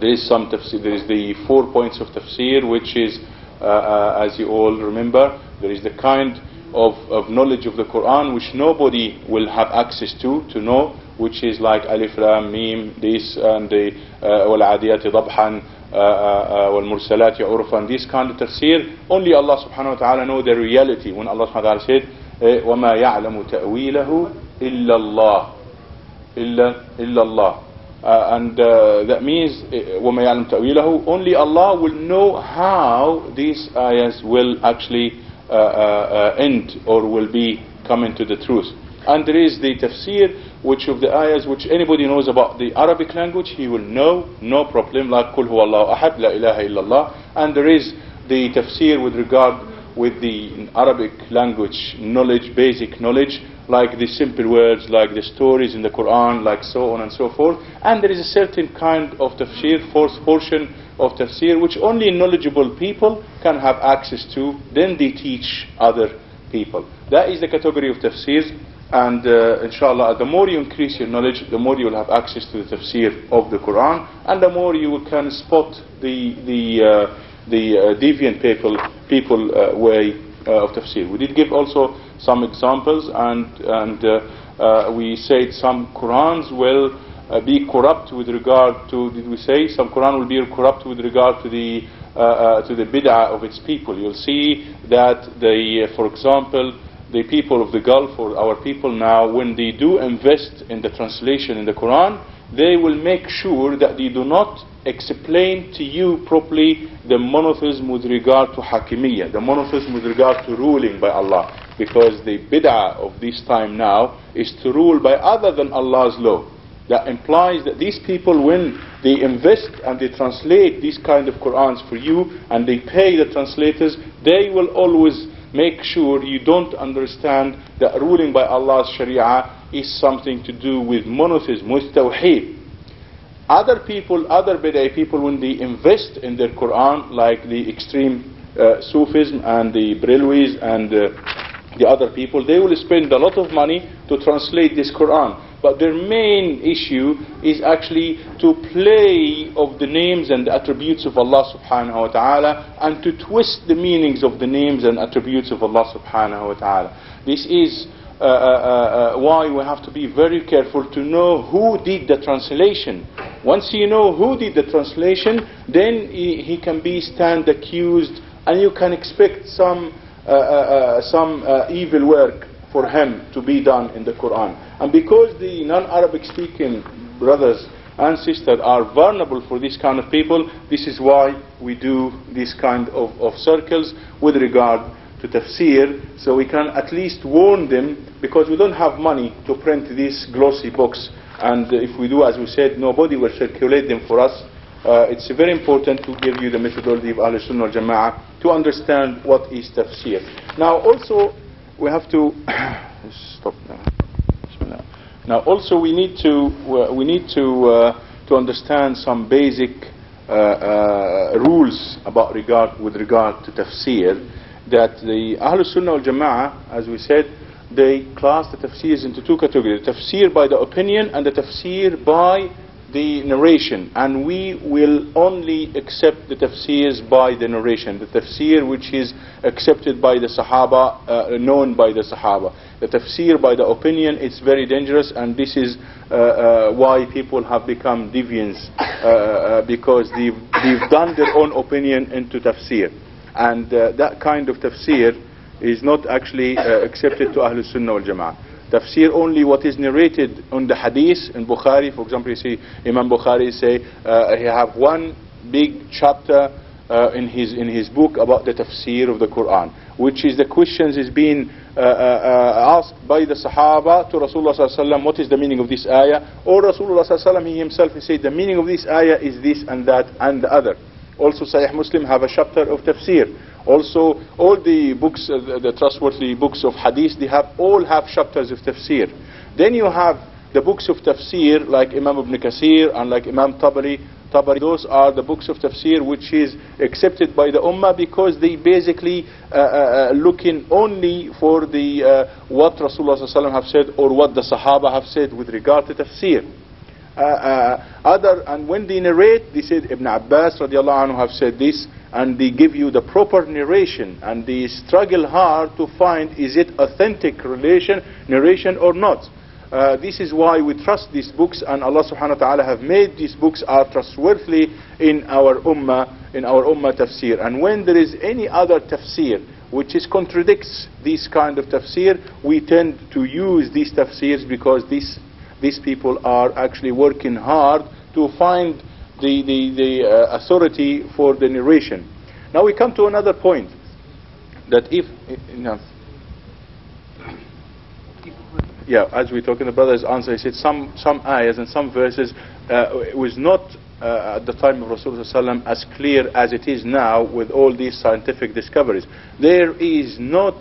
there is some tafsir, there is the four points of tafsir, which is, uh, as you all remember, there is the kind of, of knowledge of the Quran which nobody will have access to, to know, which is like Alif Lam Mim, this and the وَالْعَادِيَاتِ ضَبْحًا وَالْمُرْسَلَاتِ عُرْفًا This kind of tafsir, only Allah subhanahu wa ta'ala know the reality. When Allah subhanahu wa ta'ala said, وَمَا يَعْلَمُ تَأْوِيلَهُ إِلَّا اللَّهِ إِلَّا, إلا Allah. Uh, and uh, that means وَمَا يَعْلَمُ تَأْوِيلَهُ Only Allah will know how these ayahs will actually uh, uh, end or will be coming to the truth. And there is the tafsir, which of the ayahs which anybody knows about the Arabic language, he will know, no problem, like Kul huwa Allah ahad, la ilaha illallah. And there is the tafsir with regard with the Arabic language knowledge, basic knowledge, like the simple words, like the stories in the Quran, like so on and so forth. And there is a certain kind of tafsir, fourth portion of tafsir, which only knowledgeable people can have access to. Then they teach other people. That is the category of tafsir. And uh, inshallah, the more you increase your knowledge, the more you will have access to the tafsir of the Quran, and the more you can spot the the uh, the uh, deviant people people uh, way uh, of tafsir. We did give also some examples, and and uh, uh, we said some Qurans will uh, be corrupt with regard to. Did we say some Quran will be corrupt with regard to the to the bid'ah of its people? You'll see that the, for example. The people of the Gulf or our people now, when they do invest in the translation in the Quran, they will make sure that they do not explain to you properly the monotheism with regard to hakimiyya, the monotheism with regard to ruling by Allah. Because the bid'ah of this time now is to rule by other than Allah's law. That implies that these people, when they invest and they translate these kind of Qurans for you and they pay the translators, they will always make sure you don't understand that ruling by Allah's Sharia is something to do with monotheism, with tawheed. Other people, other Bid'ah people, when they invest in their Quran, like the extreme uh, Sufism and the Brilwis and uh, the other people, they will spend a lot of money to translate this Quran. But their main issue is actually to play of the names and the attributes of Allah subhanahu wa ta'ala and to twist the meanings of the names and attributes of Allah subhanahu wa ta'ala. This is uh, uh, uh, why we have to be very careful to know who did the translation. Once you know who did the translation, then he, he can be stand accused, and you can expect some Uh, uh, uh, some evil work for him to be done in the Quran. And because the non-Arabic speaking brothers and sisters are vulnerable for this kind of people. This is why we do this kind of, of circles with regard to tafsir, so we can at least warn them because we don't have money to print these glossy books. And if we do, as we said, nobody will circulate them for us. Uh, it's very important to give you the methodology of Ahl Sunnah al Jama'ah to understand what is tafsir. Now, also, we have to stop now. Now, also, we need to uh, we need to uh, to understand some basic uh, uh, rules about regard with regard to tafsir that the Ahlul Sunnah al-Jama'ah, as we said, they class the tafsirs into two categories. The tafsir by the opinion and the tafsir by the narration. And we will only accept the tafsirs by the narration. The tafsir which is accepted by the Sahaba, uh, known by the Sahaba. The tafsir by the opinion, it's very dangerous and this is uh, uh, why people have become deviants. Uh, uh, because they've, they've done their own opinion into tafsir. And uh, that kind of tafsir is not actually uh, accepted to Ahlul Sunnah wal Jama'ah. Tafsir only what is narrated on the hadith in Bukhari. For example, you see Imam Bukhari say uh, he have one big chapter uh, in his in his book about the tafsir of the Quran, which is the questions is being uh, uh, uh asked by the Sahaba to Rasulullah sallallahu what is the meaning of this ayah, or Rasulullah sallallahu he himself he said the meaning of this ayah is this and that and the other. Also Sahih Muslim have a chapter of tafsir. Also all the books, uh, the, trustworthy books of hadith, they have all have chapters of tafsir. Then you have the books of tafsir like Imam Ibn Kathir and like Imam Tabari. Tabari, those are the books of tafsir which is accepted by the ummah because they basically uh, uh, uh looking only for the uh, what Rasulullah have said or what the Sahaba have said with regard to tafsir. Uh, uh, other and when they narrate they said Ibn Abbas radiallahu anhu have said this and they give you the proper narration and they struggle hard to find is it authentic relation narration or not. Uh, this is why we trust these books and Allah subhanahu wa ta'ala have made these books are trustworthy in our ummah in our ummah tafsir. And when there is any other tafsir which is contradicts this kind of tafsir we tend to use these tafsirs because this these people are actually working hard to find the, the, the uh, authority for the narration. Now we come to another point that if you yeah, as we talk in the brother's answer, he said some some ayahs and some verses uh, was not uh, at the time of Rasulullah as clear as it is now with all these scientific discoveries. There is not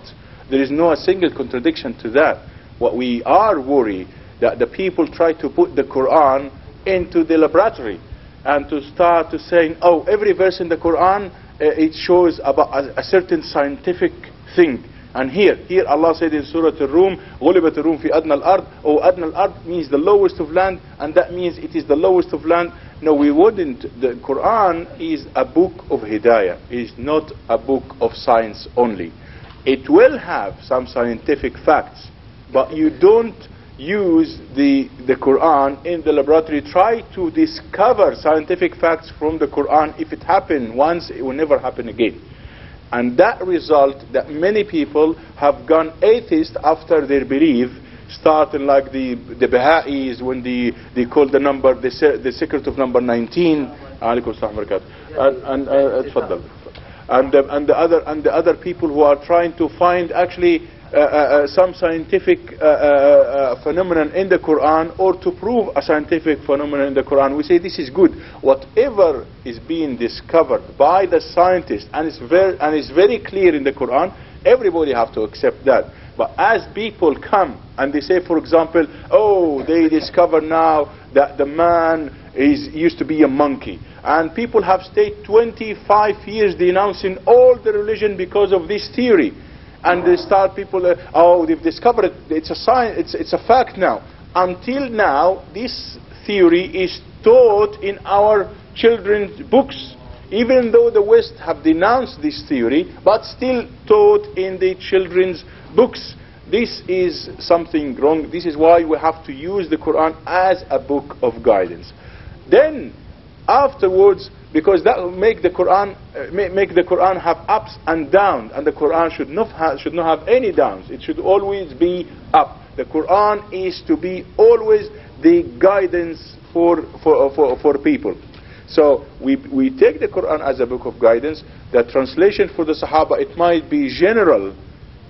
there is no a single contradiction to that. What we are worried that the people try to put the Quran into the laboratory and to start to saying, oh, every verse in the Quran, uh, it shows about a, a, certain scientific thing. And here, here Allah said in Surah Al-Rum, غُلِبَتِ الرُّومِ فِي أَدْنَى الْأَرْضِ Oh, أَدْنَى الْأَرْض means the lowest of land, and that means it is the lowest of land. No, we wouldn't. The Quran is a book of hidayah. It is not a book of science only. It will have some scientific facts, but you don't use the, the Quran in the laboratory, try to discover scientific facts from the Quran. If it happened once, it will never happen again. And that result that many people have gone atheist after their belief, starting like the, the Baha'is when they, they call the number, the, the secret of number 19. and, and, uh, and, uh, and, the other, and the other people who are trying to find actually uh, uh, uh, Uh, uh, uh, some scientific phenomenon in the Quran or to prove a scientific phenomenon in the Quran, we say this is good. Whatever is being discovered by the scientists and it's very, and it's very clear in the Quran, everybody have to accept that. But as people come and they say, for example, oh, they discover now that the man is used to be a monkey. And people have stayed 25 years denouncing all the religion because of this theory and they start people, uh, oh, they've discovered it, it's a science, it's, it's a fact now. Until now, this theory is taught in our children's books, even though the West have denounced this theory, but still taught in the children's books. This is something wrong. This is why we have to use the Quran as a book of guidance. Then, afterwards, because that will make the Quran uh, make the Quran have ups and downs, and the Quran should not have, should not have any downs. It should always be up. The Quran is to be always the guidance for, for, for, for people. So we, we take the Quran as a book of guidance. The translation for the Sahaba, it might be general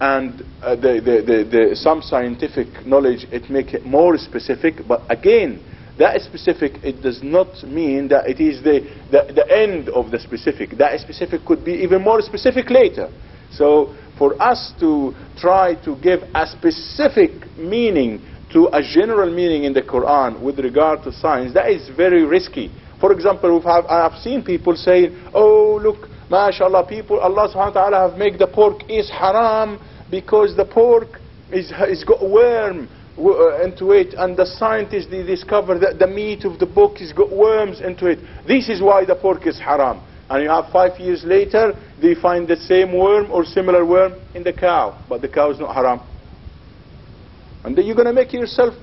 and uh, the, the, the, the, some scientific knowledge, it make it more specific. But again, that specific, it does not mean that it is the, the, the end of the specific. That specific could be even more specific later. So for us to try to give a specific meaning to a general meaning in the Quran with regard to science, that is very risky. For example, have, I have seen people saying, oh, look, mashallah, people, Allah subhanahu wa ta'ala have made the pork is haram because the pork is, is got worm Uh, into it and the scientists they discover that the meat of the book has got worms into it. This is why the pork is haram. And you have five years later, they find the same worm or similar worm in the cow, but the cow is not haram. And then you're going to make yourself,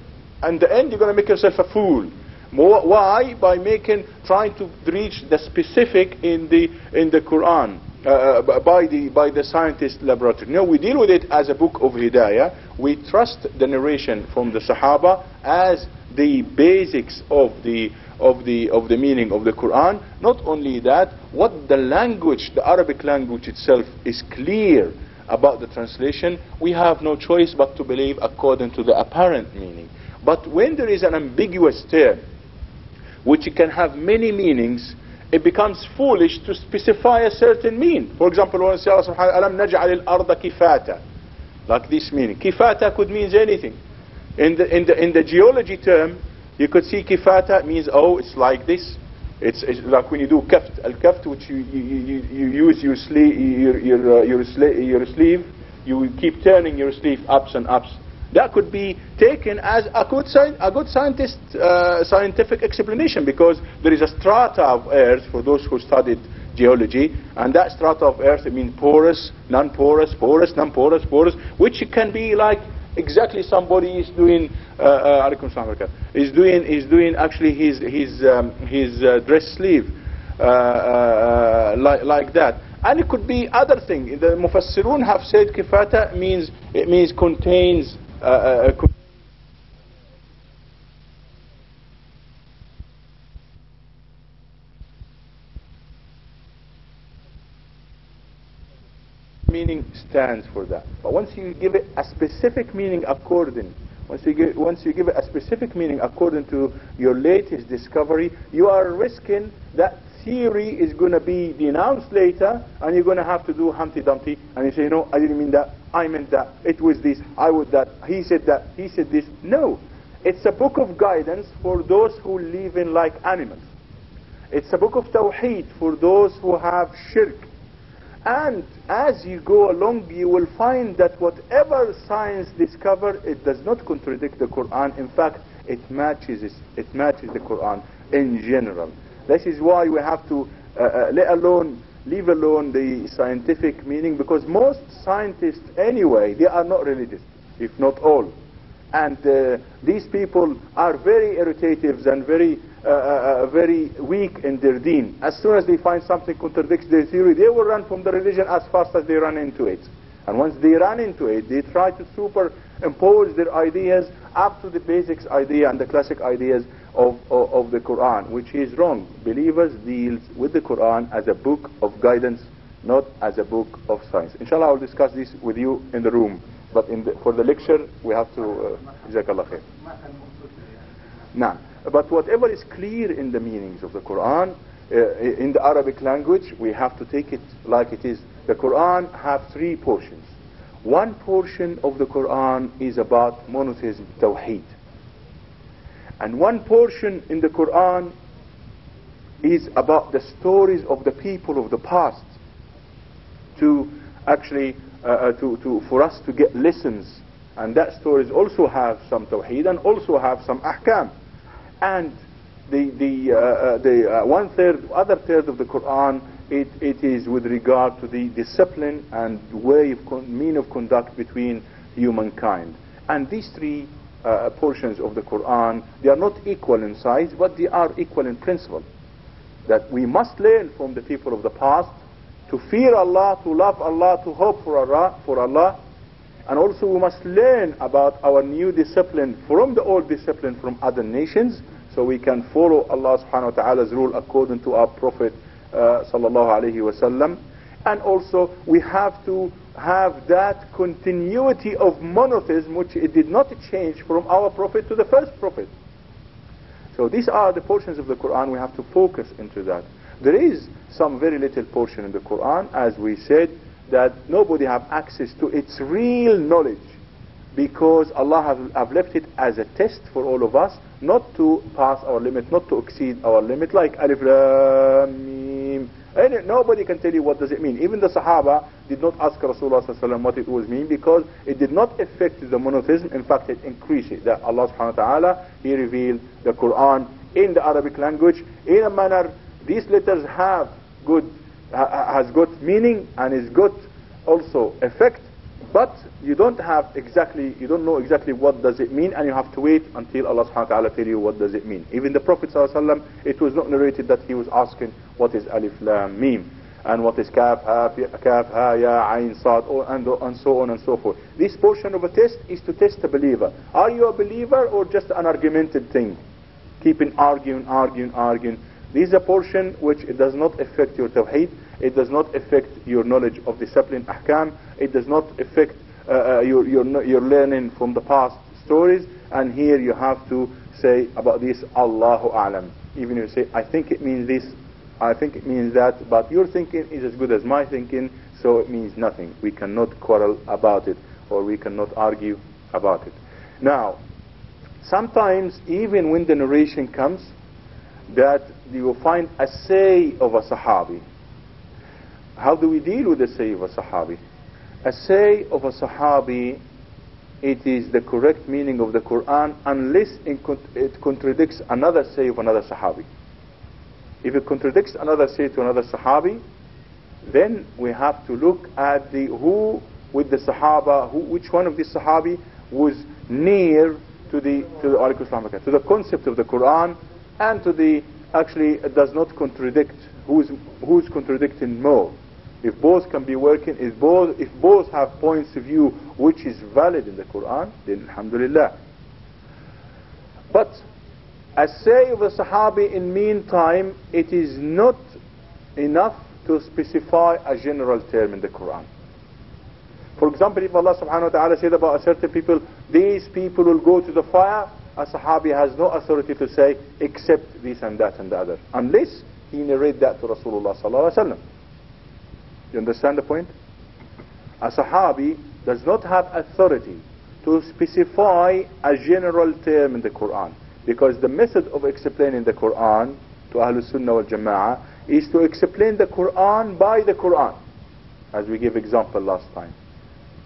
and the end, you're going to make yourself a fool. Why? By making, trying to reach the specific in the in the Quran uh, uh by the by the scientist laboratory. No, we deal with it as a book of hidayah. We trust the narration from the Sahaba as the basics of the of the of the meaning of the Quran. Not only that, what the language, the Arabic language itself, is clear about the translation. We have no choice but to believe according to the apparent meaning. But when there is an ambiguous term which can have many meanings, it becomes foolish to specify a certain meaning. For example, when Allah subhanahu wa ta'ala, al-arda kifata. Like this meaning. Kifata could mean anything. In the, in, the, in the geology term, you could see kifata means, oh, it's like this. It's, it's like when you do kaft. Al-kaft, which you, you, you, you use your, sleeve, your, your, uh, your sleeve, you keep turning your sleeve ups and ups that could be taken as a good, a good scientist, uh, scientific explanation because there is a strata of earth for those who studied geology, and that strata of earth, it means porous, non-porous, porous, non-porous, porous, which can be like exactly somebody is doing, uh, uh, is doing, is doing actually his, his, um, his uh, dress sleeve, uh, uh, like, like that. And it could be other thing. The Mufassirun have said kifata means, it means contains uh, meaning stands for that. But once you give it a specific meaning according, once you give, once you give it a specific meaning according to your latest discovery, you are risking that theory is going to be denounced later, and you're going to have to do Humpty Dumpty, and you say, no, I didn't mean that, I meant that, it was this, I would that, he said that, he said this. No, it's a book of guidance for those who live in like animals. It's a book of tawheed for those who have shirk. And as you go along, you will find that whatever science discover, it does not contradict the Quran. In fact, it matches it matches the Quran in general. This is why we have to uh, uh, let alone leave alone the scientific meaning because most scientists anyway they are not religious if not all. And uh, these people are very irritative and very uh, uh, uh, very weak in their deen. As soon as they find something contradicts their theory they will run from the religion as fast as they run into it. And once they run into it they try to superimpose their ideas up to the basics idea and the classic ideas of, of, of, the Quran, which is wrong. Believers deals with the Quran as a book of guidance, not as a book of science. Inshallah, I will discuss this with you in the room. But the, for the lecture, we have to, uh, Jazakallah. Now, but whatever is clear in the meanings of the Quran, uh, in the Arabic language, we have to take it like it is. The Quran have three portions. One portion of the Quran is about monotheism, tawheed. And one portion in the Quran is about the stories of the people of the past to actually uh, uh, to, to for us to get lessons. And that stories also have some tawheed and also have some ahkam. And the the uh, uh, the uh, one third other third of the Quran it, it is with regard to the discipline and way of mean of conduct between humankind. And these three uh, portions of the Quran, they are not equal in size, but they are equal in principle. That we must learn from the people of the past to fear Allah, to love Allah, to hope for Allah, for Allah And also we must learn about our new discipline from the old discipline from other nations so we can follow Allah subhanahu wa ta'ala's rule according to our Prophet uh, sallallahu alayhi wasallam. And also we have to have that continuity of monotheism which it did not change from our Prophet to the first Prophet. So these are the portions of the Quran we have to focus into that. There is some very little portion in the Quran as we said that nobody have access to its real knowledge because Allah have, have left it as a test for all of us not to pass our limit, not to exceed our limit like Alif Lam Mim. Nobody can tell you what does it mean. Even the Sahaba did not ask Rasulullah what it was mean because it did not affect the monotheism. In fact, it increased it. That Allah subhanahu wa ta'ala, He revealed the Quran in the Arabic language in a manner these letters have good has got meaning and is got also effect but you don't have exactly you don't know exactly what does it mean and you have to wait until Allah subhanahu wa ta'ala tell you what does it mean even the Prophet sallallahu it was not narrated that he was asking what is alif lam mim and what is kaf ha kaf ha ya ain sad and, and so on and so forth this portion of a test is to test a believer are you a believer or just an argumented thing keeping arguing arguing arguing this is a portion which it does not affect your tawheed it does not affect your knowledge of discipline, ahkam. It does not affect uh, uh, your, your, your learning from the past stories. And here you have to say about this, Allahu A'lam. Even if you say, I think it means this, I think it means that, but your thinking is as good as my thinking, so it means nothing. We cannot quarrel about it, or we cannot argue about it. Now, sometimes even when the narration comes, that you will find a say of a Sahabi, how do we deal with the say of a Sahabi? A say of a Sahabi, it is the correct meaning of the Quran unless it contradicts another say of another Sahabi. If it contradicts another say to another Sahabi, then we have to look at the who with the Sahaba, who, which one of the Sahabi was near to the to the, to the concept of the Quran and to the actually it does not contradict who's who's contradicting more if both can be working, if both, if both have points of view which is valid in the Quran, then alhamdulillah. But as say of the Sahabi in meantime, it is not enough to specify a general term in the Quran. For example, if Allah subhanahu wa ta'ala said about a certain people, these people will go to the fire, a Sahabi has no authority to say except this and that and the other. Unless he narrate that to Rasulullah sallallahu alaihi wasallam. You understand the point? A Sahabi does not have authority to specify a general term in the Quran. Because the method of explaining the Quran to Ahlul Sunnah wal Jama'ah is to explain the Quran by the Quran. As we gave example last time.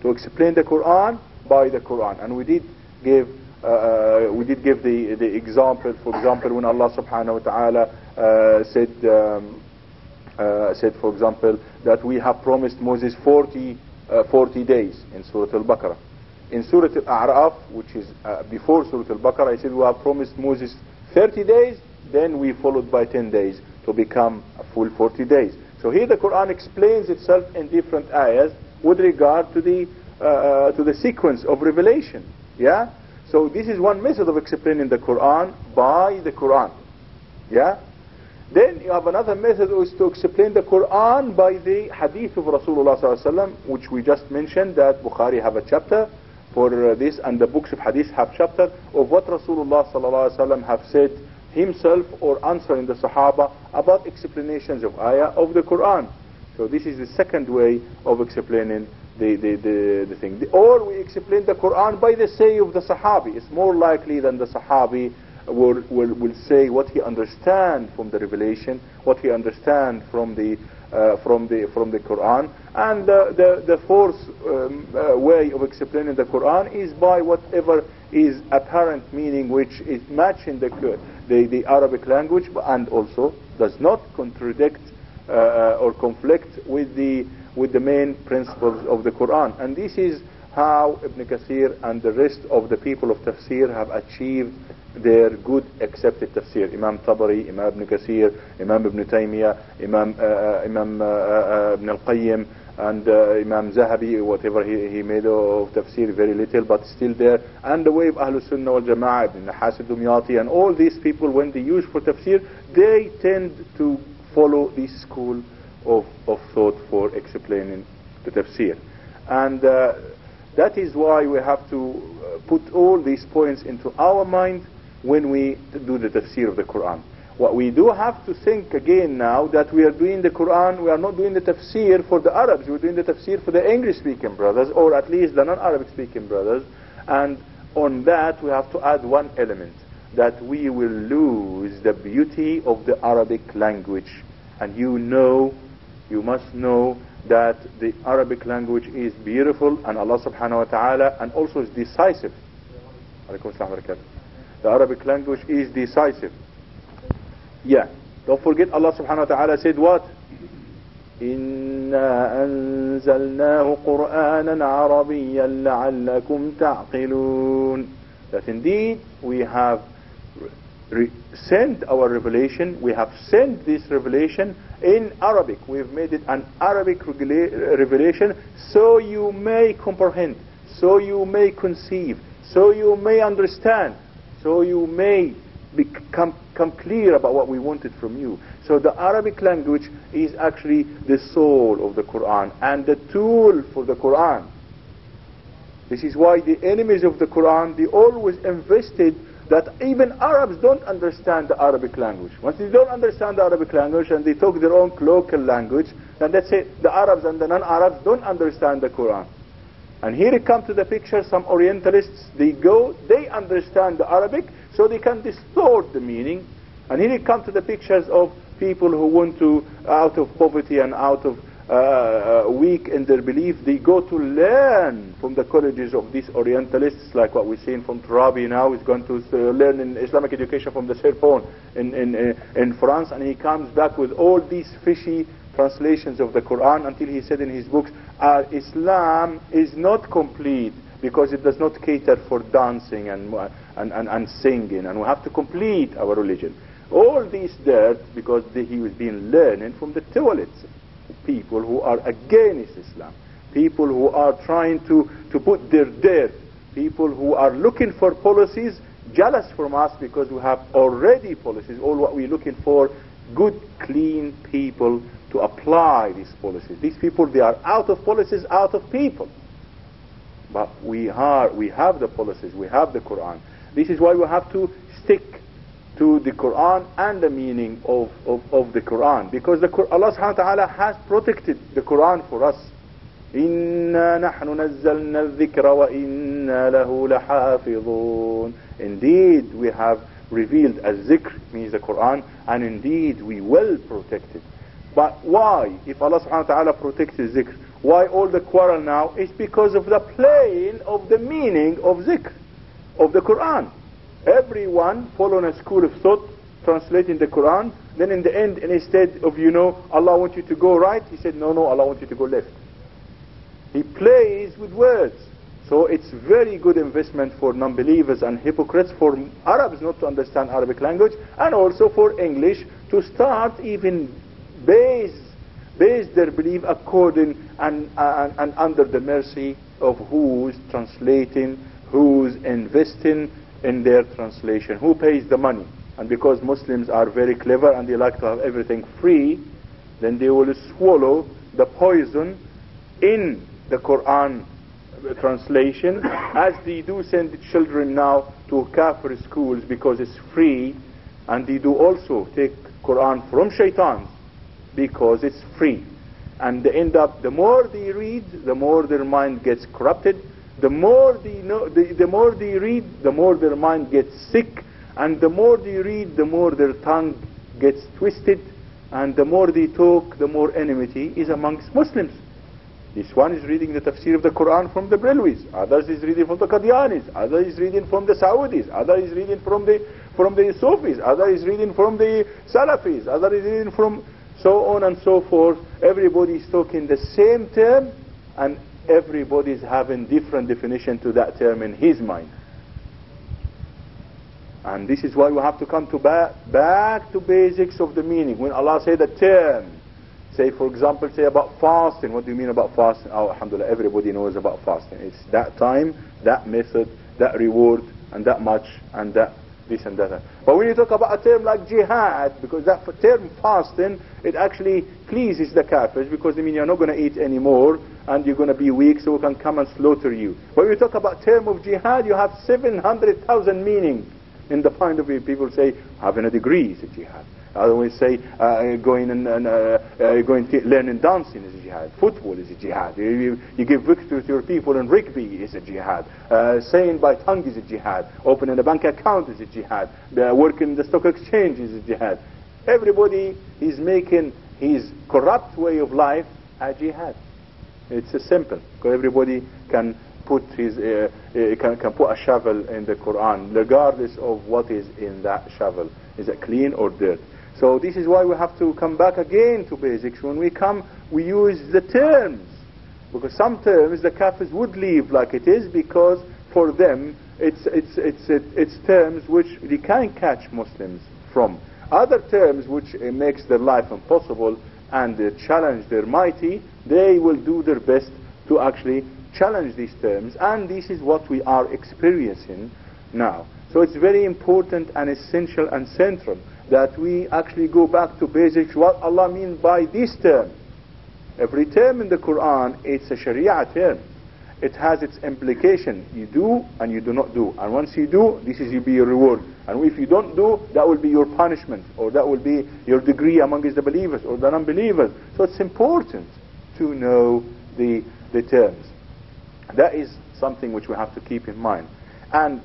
To explain the Quran by the Quran. And we did give uh, uh we did give the the example for example when Allah subhanahu wa ta'ala uh, said um, uh, said, for example, that we have promised Moses 40, uh, 40 days in Surah Al-Baqarah. In Surah Al-A'raf, which is uh, before Surah Al-Baqarah, I said we have promised Moses 30 days, then we followed by 10 days to become a full 40 days. So here the Quran explains itself in different ayahs with regard to the uh, uh, to the sequence of revelation. Yeah. So this is one method of explaining the Quran by the Quran. Yeah. Then you have another method is to explain the Quran by the hadith of Rasulullah which we just mentioned that Bukhari have a chapter for this and the books of hadith have chapter of what Rasulullah sallallahu have said himself or answering the Sahaba about explanations of ayah of the Quran. So this is the second way of explaining the, the, the, the thing. Or we explain the Quran by the say of the Sahabi. It's more likely than the Sahabi will, will, will say what he understand from the revelation, what he understand from the uh, from the from the Quran, and uh, the the fourth um, uh, way of explaining the Quran is by whatever is apparent meaning, which is matching the the, the Arabic language, and also does not contradict uh, or conflict with the with the main principles of the Quran, and this is how Ibn Kathir and the rest of the people of Tafsir have achieved their good accepted tafsir. Imam Tabari, Imam Ibn Kathir, Imam Ibn Taymiyyah, Imam, uh, uh, Imam uh, uh, Ibn Al-Qayyim, and uh, Imam Zahabi, whatever he, he made of tafsir, very little, but still there. And the way of Ahlul Sunnah wal Jama'ah, Ibn Hasid Dumyati, and all these people, when they use for tafsir, they tend to follow this school of, of thought for explaining the tafsir. And uh, that is why we have to uh, put all these points into our mind when we do the tafsir of the Quran. What we do have to think again now that we are doing the Quran, we are not doing the tafsir for the Arabs, we're doing the tafsir for the English speaking brothers, or at least the non-Arabic speaking brothers. And on that we have to add one element, that we will lose the beauty of the Arabic language. And you know, you must know that the Arabic language is beautiful and Allah subhanahu wa ta'ala and also is decisive. The Arabic language is decisive. Yeah. Don't forget Allah subhanahu wa ta'ala said what? إنا أنزلناه قرآنا عربيا لعلكم تعقلون That indeed we have sent our revelation, we have sent this revelation in Arabic. We've made it an Arabic revelation so you may comprehend, so you may conceive, so you may understand, so you may become, become clear about what we wanted from you. So the Arabic language is actually the soul of the Quran and the tool for the Quran. This is why the enemies of the Quran, they always invested that even Arabs don't understand the Arabic language. Once they don't understand the Arabic language and they talk their own local language, then let's say the Arabs and the non-Arabs don't understand the Quran. And here it comes to the picture, some Orientalists, they go, they understand the Arabic, so they can distort the meaning. And here it comes to the pictures of people who want to, out of poverty and out of uh, uh, weak in their belief, they go to learn from the colleges of these Orientalists, like what we're seeing from Turabi now, he's going to uh, learn in Islamic education from the Sorbonne in, in, uh, in France, and he comes back with all these fishy translations of the Quran until he said in his books, uh, Islam is not complete because it does not cater for dancing and, and, and, and singing, and we have to complete our religion. All these dirt because he was being learning from the toilets people who are against Islam, people who are trying to, to put their dirt, people who are looking for policies jealous from us because we have already policies. All what we're looking for, good, clean people to apply these policies. These people, they are out of policies, out of people. But we are, we have the policies, we have the Quran. This is why we have to stick to the Quran and the meaning of, of, of the Quran. Because the, Allah subhanahu wa ta'ala has protected the Quran for us. إِنَّا نَحْنُ نَزَّلْنَا الذِّكْرَ وَإِنَّا لَهُ لَحَافِظُونَ Indeed, we have revealed as zikr, means the Quran, and indeed we will protect it. but why? If Allah subhanahu wa ta'ala protects zikr, why all the quarrel now? It's because of the playing of the meaning of zikr, of the Quran. Everyone following a school of thought, translating the Quran, then in the end, instead of, you know, Allah wants you to go right, he said, no, no, Allah wants you to go left. He plays with words. So it's very good investment for non-believers and hypocrites, for Arabs not to understand Arabic language, and also for English to start even base, base their belief according and, and, and under the mercy of who's translating, who's investing, in their translation. Who pays the money? And because Muslims are very clever and they like to have everything free, then they will swallow the poison in the Quran translation as they do send the children now to kafir schools because it's free and they do also take Quran from shaitans because it's free. And they end up the more they read the more their mind gets corrupted. The more they know, the, the more they read, the more their mind gets sick, and the more they read, the more their tongue gets twisted, and the more they talk, the more enmity is amongst Muslims. This one is reading the tafsir of the Quran from the Brelwis, others is reading from the Qadianis, other is reading from the Saudis, other is reading from the from the Sufis, other is reading from the Salafis, other is reading from so on and so forth. Everybody is talking the same term, and everybody is having different definition to that term in his mind. And this is why we have to come to back, back to basics of the meaning. When Allah say the term, say for example, say about fasting, what do you mean about fasting? Oh, alhamdulillah, everybody knows about fasting. It's that time, that method, that reward, and that much, and that this and that. But when you talk about a term like jihad, because that term fasting, it actually pleases the kafirs because they mean you're not going to eat anymore and you're going to be weak so we can come and slaughter you. But when you talk about term of jihad, you have 700,000 meaning in the point of view. People say having a degree is a jihad. Otherwise say uh, going and, uh, uh, going to learning dancing is a jihad. Football is a jihad. You, you give victory to your people in rugby is a jihad. Uh, saying by tongue is a jihad. Opening a bank account is a jihad. working in the stock exchange is a jihad. Everybody is making his corrupt way of life a jihad. It's a simple. Everybody can put his uh, uh, can, can put a shovel in the Quran regardless of what is in that shovel. Is it clean or dirt? So this is why we have to come back again to basics. When we come, we use the terms. Because some terms the Kafirs would leave like it is because for them it's, it's, it's, it's terms which they can't catch Muslims from. Other terms which uh, makes their life impossible and uh, challenge their mighty, they will do their best to actually challenge these terms. And this is what we are experiencing now. So it's very important and essential and central that we actually go back to basics, what Allah means by this term. Every term in the Quran, it's a Sharia term. It has its implication. You do and you do not do. And once you do, this is will be your reward. And if you don't do, that will be your punishment. Or that will be your degree amongst the believers or the non-believers. So it's important to know the, the terms. That is something which we have to keep in mind. And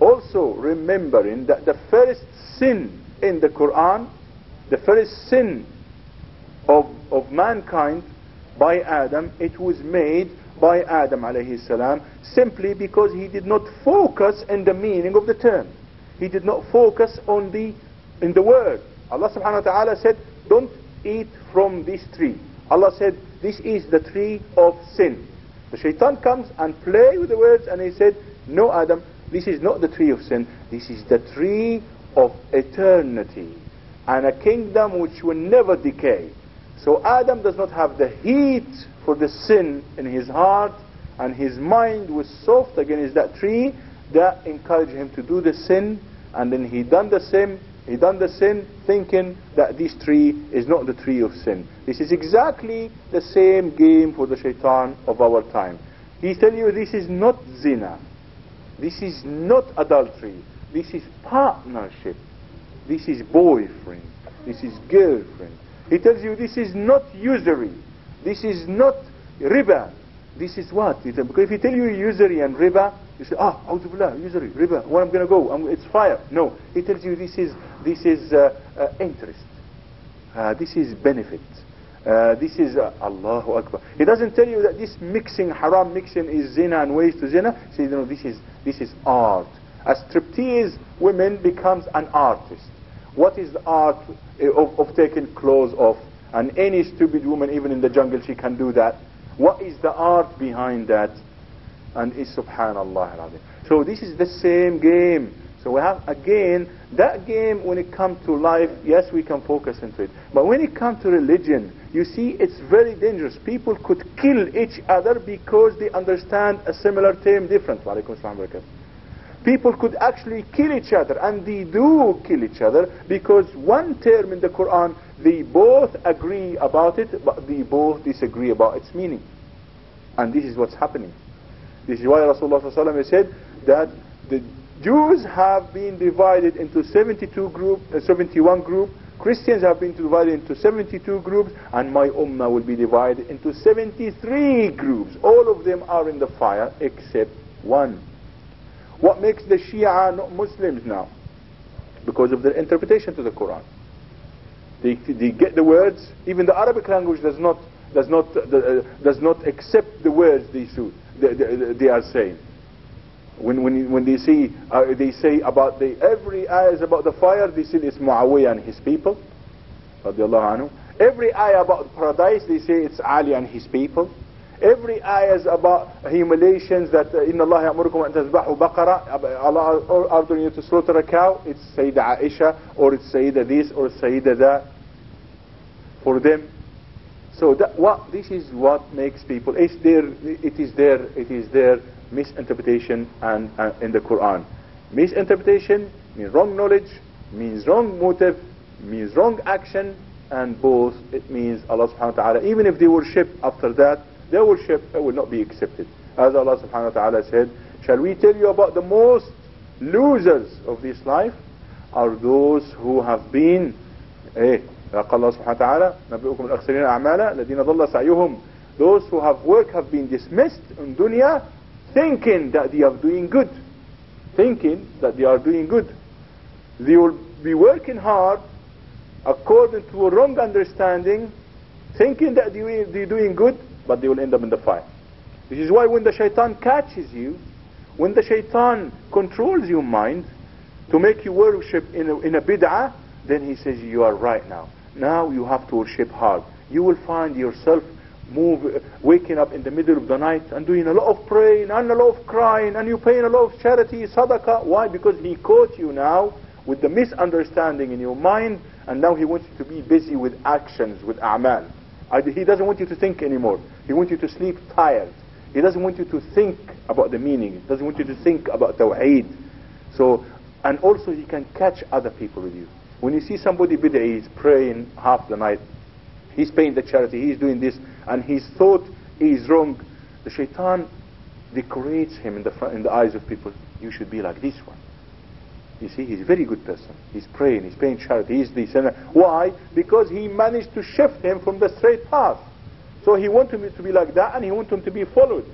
also remembering that the first sin in the Quran, the first sin of, of mankind by Adam, it was made by Adam alayhi salam simply because he did not focus in the meaning of the term. He did not focus on the in the word. Allah subhanahu wa ta'ala said, don't eat from this tree. Allah said, this is the tree of sin. The shaitan comes and play with the words and he said, no Adam, this is not the tree of sin. This is the tree of eternity and a kingdom which will never decay. So Adam does not have the heat for the sin in his heart and his mind was soft against that tree that encouraged him to do the sin and then he done the sin he done the sin thinking that this tree is not the tree of sin. This is exactly the same game for the shaitan of our time. He tell you this is not zina. This is not adultery. This is partnership. This is boyfriend. This is girlfriend. He tells you this is not usury. This is not riba. This is what? Because if he tell you usury and riba, you say, ah, billah, usury, riba, where I'm going to go? I'm, it's fire. No. He tells you this is, this is uh, uh, interest. Uh, this is benefit. Uh, this is uh, Allahu Akbar. He doesn't tell you that this mixing, haram mixing is zina and ways to zina. He says, no, this is, this is art. A striptease woman becomes an artist. What is the art eh, of, of taking clothes off? And any stupid woman, even in the jungle, she can do that. What is the art behind that? And it's subhanallah. So this is the same game. So we have again that game when it comes to life, yes we can focus into it. But when it comes to religion, you see it's very dangerous. People could kill each other because they understand a similar term different. People could actually kill each other and they do kill each other because one term in the Quran they both agree about it but they both disagree about its meaning. And this is what's happening. This is why Rasulullah said that the Jews have been divided into 72 group, uh, 71 group. Christians have been divided into 72 groups and my ummah will be divided into 73 groups. All of them are in the fire except one what makes the Shia not Muslims now? Because of their interpretation to the Quran. They, they get the words, even the Arabic language does not, does not, uh, does not accept the words they, they, they, they are saying. When, when, when they, see, uh, they say about the, every ayah is about the fire, they say it's Muawiyah and his people. Every ayah about paradise, they say it's Ali and his people. Every ayah is about humiliations that uh, in Allah ya'murukum an tazbahu baqara, Allah ordering you to slaughter a cow, it's Sayyida Aisha, or it's Sayyida this, or Sayyida that, for them. So that, what, this is what makes people, it's their, it is their, it is their misinterpretation and, uh, in the Quran. Misinterpretation means wrong knowledge, means wrong motive, means wrong action, and both it means Allah subhanahu wa ta'ala, even if they worship after that, their worship will not be accepted. As Allah subhanahu wa ta'ala said, shall we tell you about the most losers of this life are those who have been eh, قال الله سبحانه وتعالى نبئكم الأخسرين أعمالا الذين ضل سعيهم those who have work have been dismissed in dunya thinking that they are doing good thinking that they are doing good they will be working hard according to a wrong understanding thinking that they're doing good but they will end up in the fire. This is why when the shaitan catches you, when the shaitan controls your mind to make you worship in a, in a bid'ah, then he says you are right now. Now you have to worship hard. You will find yourself move, waking up in the middle of the night and doing a lot of praying and a lot of crying and you paying a lot of charity, sadaqah. Why? Because he caught you now with the misunderstanding in your mind and now he wants you to be busy with actions, with a'mal. He doesn't want you to think anymore. He wants you to sleep tired. He doesn't want you to think about the meaning. He doesn't want you to think about tawheed. So, and also he can catch other people with you. When you see somebody bid'ah, he's praying half the night, he's paying the charity, he's doing this, and he's thought he's wrong, the shaitan decorates him in the, front, in the eyes of people. You should be like this one. You see, he's a very good person. He's praying, he's paying charity, he's this. And why? Because he managed to shift him from the straight path. So he wanted him to be like that and he wanted him to be followed.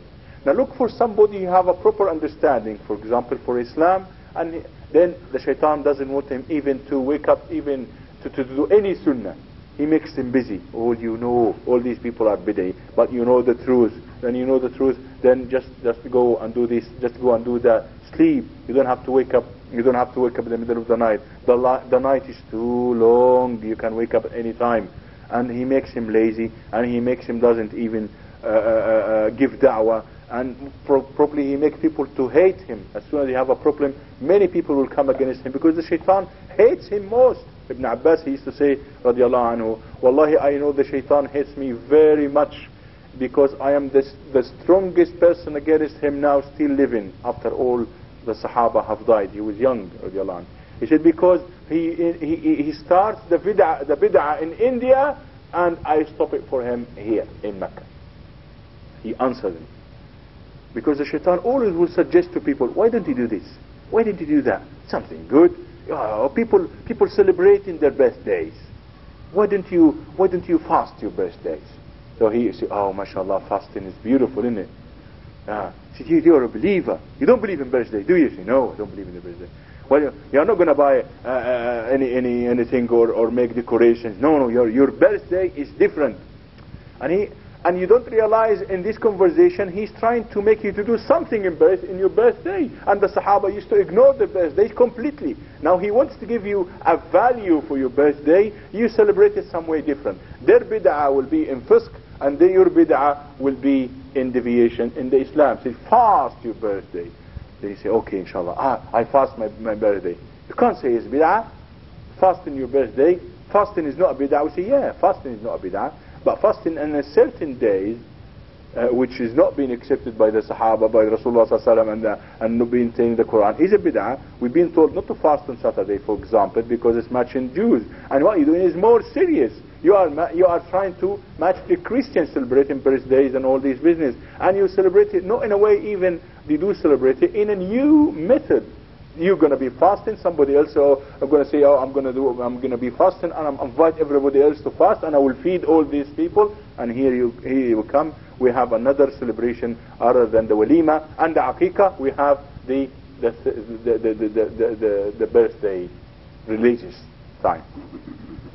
Now look for somebody who have a proper understanding, for example, for Islam, and then the shaitan doesn't want him even to wake up, even to, to do any sunnah. He makes him busy. All you know, all these people are bid'ah, but you know the truth. Then you know the truth, then just, just go and do this, just go and do that. Sleep. You don't have to wake up you don't have to wake up in the middle of the night. The, the night is too long. You can wake up at any time. And he makes him lazy, and he makes him doesn't even uh, uh, uh, give da'wah. And pro probably he makes people to hate him. As soon as you have a problem, many people will come against him because the shaitan hates him most. Ibn Abbas, he used to say, radiallahu anhu, Wallahi, I know the shaitan hates me very much because I am the, the strongest person against him now still living after all the Sahaba have died. He was young, radiallahu He said, because he, he, he starts the bid'ah, the bid'ah in India and I stop it for him here in Mecca. He answered him. Because the shaitan always will suggest to people, why don't you do this? Why don't you do that? Something good. Oh, people, people celebrating their birthdays. Why don't you, why don't you fast your birthdays? So he said, oh, mashallah, fasting is beautiful, isn't it? Ah, said, you, you're a believer. You don't believe in birthday, do you? Say, no, I don't believe in the birthday. Well, you're not going to buy uh, uh, any, any, anything or, or make decorations. No, no, your, your birthday is different. And he, and you don't realize in this conversation he's trying to make you to do something in birth in your birthday and the sahaba used to ignore the birthdays completely now he wants to give you a value for your birthday you celebrate it some way different their bid'ah will be in fisq and then your bid'ah will be in deviation in the Islam. Say, fast your birthday. They say, okay, inshallah, ah, I fast my, my birthday. You can't say it's bid'ah. Fasting your birthday. Fasting is not a bid'ah. We say, yeah, fasting is not a bid'ah. But fasting on a certain days, uh, which is not being accepted by the Sahaba, by Rasulullah and, uh, and not being saying the Quran, is a bid'ah. We've been told not to fast on Saturday, for example, because it's matching Jews. And what you're doing is more serious. You are, you are trying to match the Christians celebrating birthdays and all these business. And you celebrate it, not in a way even they do celebrate it, in a new method. You're going to be fasting, somebody else oh, I'm going to say, oh, I'm going to do, I'm going to be fasting, and I'm invite everybody else to fast, and I will feed all these people, and here you, here you come. We have another celebration other than the walima, and the aqiqah, we have the, the, the, the, the, the, the, the birthday religious time.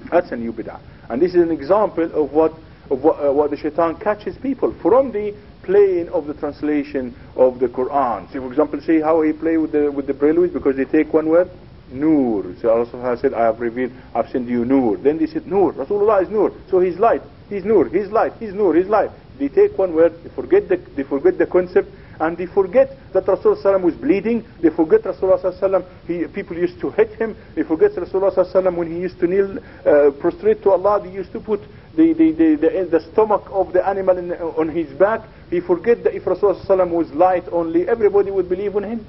That's a new bid'ah. And this is an example of what of what, uh, what the shaitan catches people from the playing of the translation of the Quran. See, for example, see how he play with the with the preludes because they take one word, Nur. So Allah said, I have revealed, I've sent you Nur. Then they said, Nur. Rasulullah is Nur. So he's light. He's Nur. He's light. He's Nur. He's light. They take one word, they forget the, they forget the concept, and they forget that Rasulullah was bleeding. They forget Rasulullah he, people used to hit him. They forget Rasulullah when he used to kneel, uh, prostrate to Allah. They used to put the, the, the, the, the stomach of the animal in, on his back. He forget that if Rasulullah was light only, everybody would believe in him.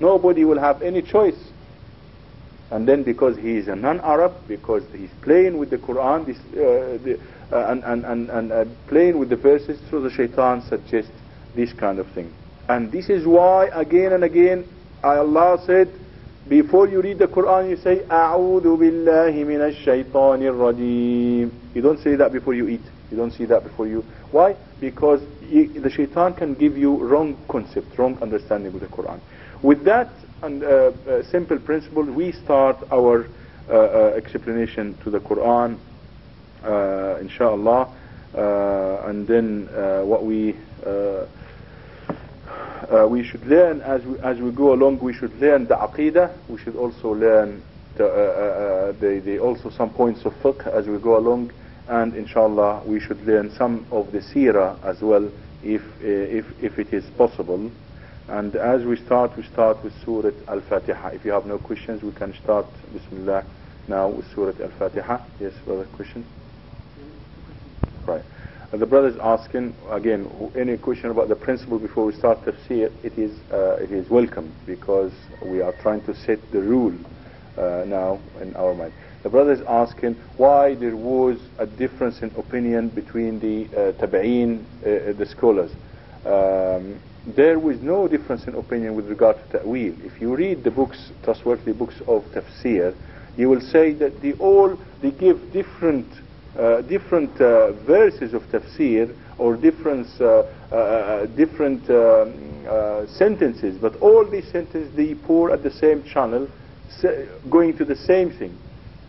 Nobody will have any choice. And then because he is a non-Arab, because he's playing with the Quran this, uh, the, uh, and, and, and, and uh, playing with the verses, so the shaitan suggests this kind of thing. And this is why again and again Allah said, before you read the Quran, you say, أعوذ بالله من الشيطان الرجيم. You don't say that before you eat. You don't say that before you. Why? Because the shaitan can give you wrong concept, wrong understanding of the Quran. With that and, uh, uh, simple principle, we start our uh, uh explanation to the Quran, uh, inshallah. Uh, and then what we we should learn as we, as we go along. We should learn the aqidah. We should also learn the, the, the also some points of fiqh as we go along and inshallah we should learn some of the seerah as well if if if it is possible and as we start, we start with Surah Al-Fatiha. If you have no questions, we can start, Bismillah, now with Surah Al-Fatiha. Yes, brother, question? Right. And the brother is asking, again, any question about the principle before we start tafsir, it is, uh, it is welcome because we are trying to set the rule uh, now in our mind. The brother is asking why there was a difference in opinion between the uh, tabi'een, uh, the scholars. Um, there was no difference in opinion with regard to ta'wil. If you read the books, trustworthy books of tafsir, you will say that they all they give different uh, different uh, verses of tafsir or different uh, uh, uh different um, uh, sentences, but all these sentences they pour at the same channel, going to the same thing.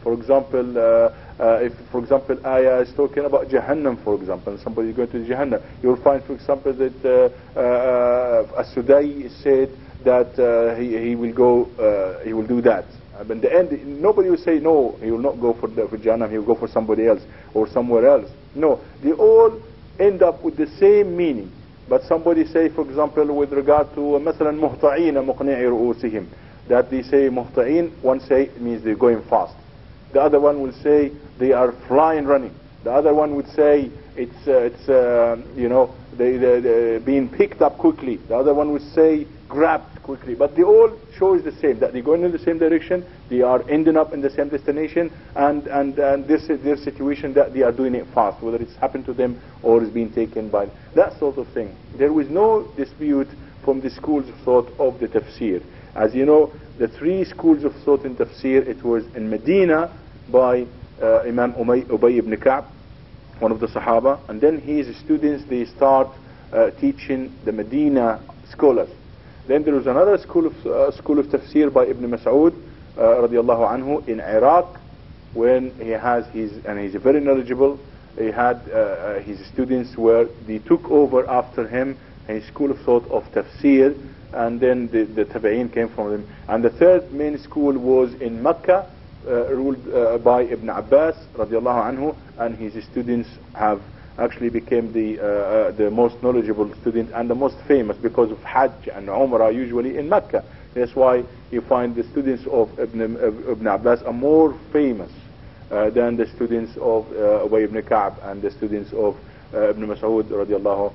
For example, uh, uh, if, for example, ayah is talking about Jahannam, for example, and somebody is going to Jahannam, you'll find, for example, that uh, uh, uh As-Suddi said that uh, he, he will go, he will do that. But In the end, nobody will say, no, he will not go for, the, for Jahannam, he will go for somebody else or somewhere else. No, they all end up with the same meaning. But somebody say, for example, with regard to مثلا مهطعين مقنعي رؤوسهم, that they say مهطعين, one say means they're going fast. The other one will say they are flying running. The other one would say it's, uh, it's uh, you know, they, they, being picked up quickly. The other one would say grabbed quickly. But they all show is the same, that they're going in the same direction, they are ending up in the same destination, and, and, and this is their situation that they are doing it fast, whether it's happened to them or is being taken by that sort of thing. There was no dispute from the schools of thought of the tafsir. As you know, the three schools of thought in tafsir, it was in Medina by uh, Imam Ubay, Ubay ibn Ka'b, one of the Sahaba, and then his students, they start uh, teaching the Medina scholars. Then there was another school of, uh, school of tafsir by Ibn Mas'ud, uh, anhu, in Iraq, when he has his, and he's very knowledgeable, he had uh, uh, his students where they took over after him a school of thought of tafsir, and then the, the tabi'een came from them. And the third main school was in Mecca, ruled uh, by Ibn Abbas radiallahu anhu, and his students have actually became the uh, the most knowledgeable student and the most famous because of Hajj and Umrah usually in Mecca. That's why you find the students of Ibn, Ibn Abbas are more famous uh, than the students of uh, Ubay ibn Ka'b and the students of uh, Ibn Mas'ud radiallahu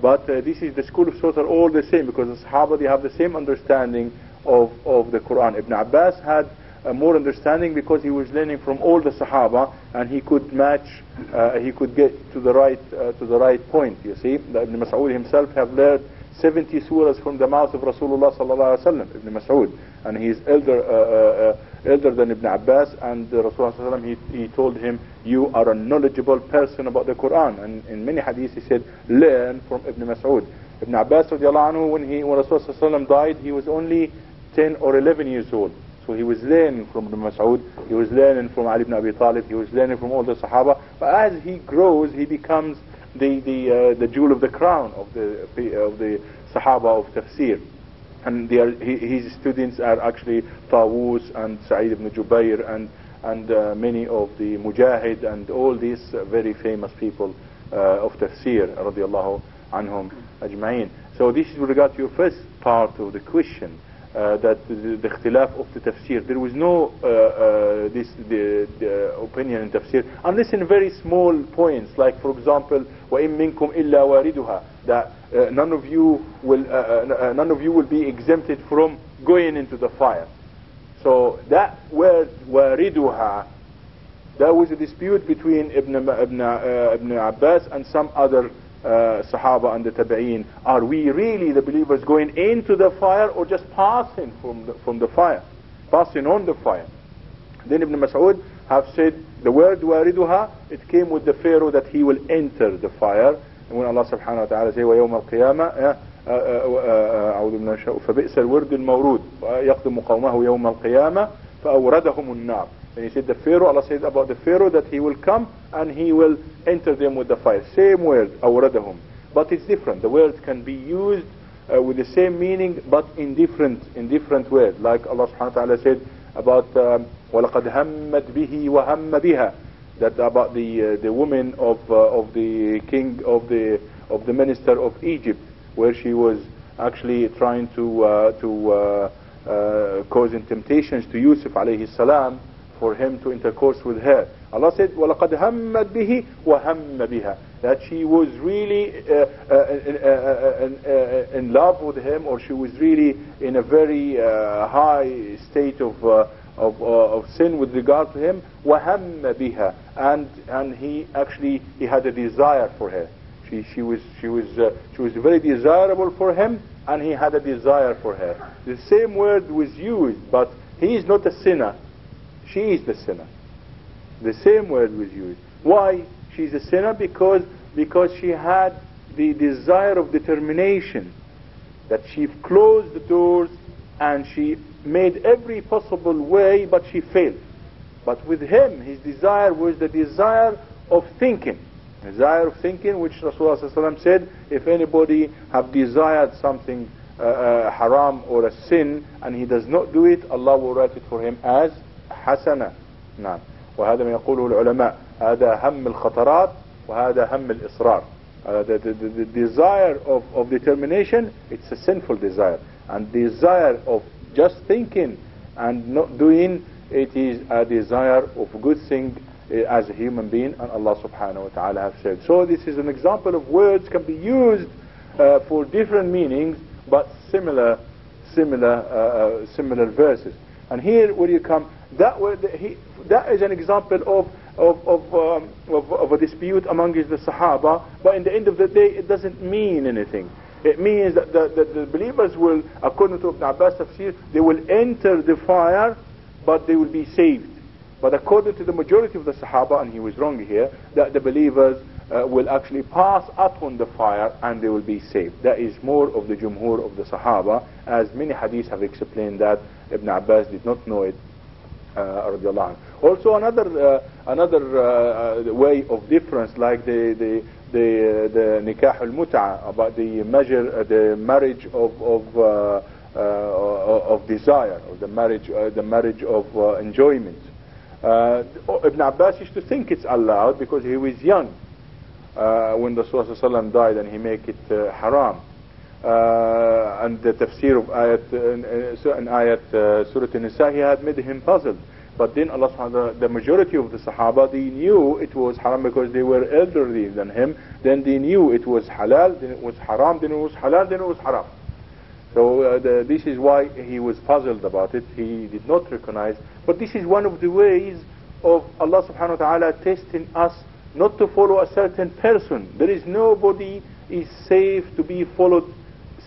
But uh, this is the school of thought are all the same because the Sahaba they have the same understanding of, of the Quran. Ibn Abbas had more understanding because he was learning from all the Sahaba and he could match, uh, he could get to the right uh, to the right point. You see, Ibn Mas'ud himself have learned 70 surahs from the mouth of Rasulullah sallallahu alaihi wasallam, Ibn Mas'ud, and he is elder uh, uh, elder than Ibn Abbas. And Rasulullah sallallahu he, he told him, "You are a knowledgeable person about the Quran." And in many hadiths he said, "Learn from Ibn Mas'ud." Ibn Abbas anhu, when he when Rasulullah died, he was only 10 or 11 years old. So he was learning from Ibn Mas'ud, he was learning from Ali ibn Abi Talib, he was learning from all the Sahaba. But as he grows, he becomes the the uh, the jewel of the crown of the of the Sahaba of Tafsir. And are, his students are actually Tawus and Sa'id ibn Jubair and and uh, many of the Mujahid and all these very famous people uh, of tafsir radiallahu anhum ajma'in. So this is with regard to your first part of the question Uh, that the, the ikhtilaf of the tafsir. There was no uh, uh, this the, the opinion in tafsir unless in very small points, like for example, وَإِن مِّنكُمْ إِلَّا وَارِدُهَا that uh, none of you will uh, uh, none of you will be exempted from going into the fire. So that word wariduha, there was a dispute between Ibn, Ibn, uh, Ibn Abbas and some other uh, Sahaba and the Tabi'een. Are we really the believers going into the fire or just passing from the, from the fire? Passing on the fire. Then Ibn Mas'ud have said the word wariduha, it came with the pharaoh that he will enter the fire. And when Allah subhanahu wa ta'ala say وَيَوْمَ الْقِيَامَةِ أعوذ بالله من الشيطان فبئس الورد المورود يقدم قومه يوم القيامة فأوردهم النار and he said the Pharaoh, Allah said about the Pharaoh that he will come and he will enter them with the fire. Same word, awradahum. But it's different. The word can be used uh, with the same meaning but in different in different words. Like Allah subhanahu wa ta'ala said about um, وَلَقَدْ هَمَّتْ بِهِ وَهَمَّ بِهَا that about the uh, the woman of uh, of the king of the of the minister of Egypt where she was actually trying to uh, to uh, uh, causing temptations to Yusuf alayhi salam for him to intercourse with her. Allah said, وَلَقَدْ هَمَّتْ بِهِ وَهَمَّ بِهَا That she was really uh, uh, uh, in, in, love with him or she was really in a very high state of, of, of sin with regard to him. وَهَمَّ بِهَا And, and he actually, he had a desire for her. She, she was, she was, she was very desirable for him and he had a desire for her. The same word was used, but he is not a sinner. she is the sinner. The same word was used. Why? She's a sinner because, because she had the desire of determination that she closed the doors and she made every possible way but she failed. But with him, his desire was the desire of thinking. Desire of thinking, which Rasulullah said, if anybody have desired something uh, uh, haram or a sin and he does not do it, Allah will write it for him as حسنة نعم وهذا ما يقوله العلماء هذا هم الخطرات وهذا هم الإصرار uh, the, the, the, desire of, of determination it's a sinful desire and desire of just thinking and not doing it is a desire of good thing uh, as a human being and Allah subhanahu wa ta'ala have said so this is an example of words can be used uh, for different meanings but similar similar uh, uh similar verses and here where you come that, he, that is an example of, of, of, um, of, of, a dispute amongst the Sahaba, but in the end of the day, it doesn't mean anything. It means that the, the, the believers will, according to Ibn Abbas tafsir, they will enter the fire, but they will be saved. But according to the majority of the Sahaba, and he was wrong here, that the believers uh, will actually pass upon the fire and they will be saved. That is more of the jumhur of the Sahaba, as many hadiths have explained that Ibn Abbas did not know it uh, also another uh, another uh, way of difference like the the the, the nikah al-mut'a about the measure the marriage of of of desire or the marriage the marriage of enjoyment uh, Ibn Abbas used to think it's allowed because he was young uh, when the Prophet died and he make it uh, haram. And the tafsir of ayat, in ayat Surah An-Nisa, he had made him puzzled. But then Allah subhanahu the majority of the Sahaba, they knew it was haram because they were elderly than him. Then they knew it was halal, then it was haram, then it was halal, then it was haram. So uh, the, this is why he was puzzled about it. He did not recognize. But this is one of the ways of Allah subhanahu wa ta'ala testing us not to follow a certain person. There is nobody is safe to be followed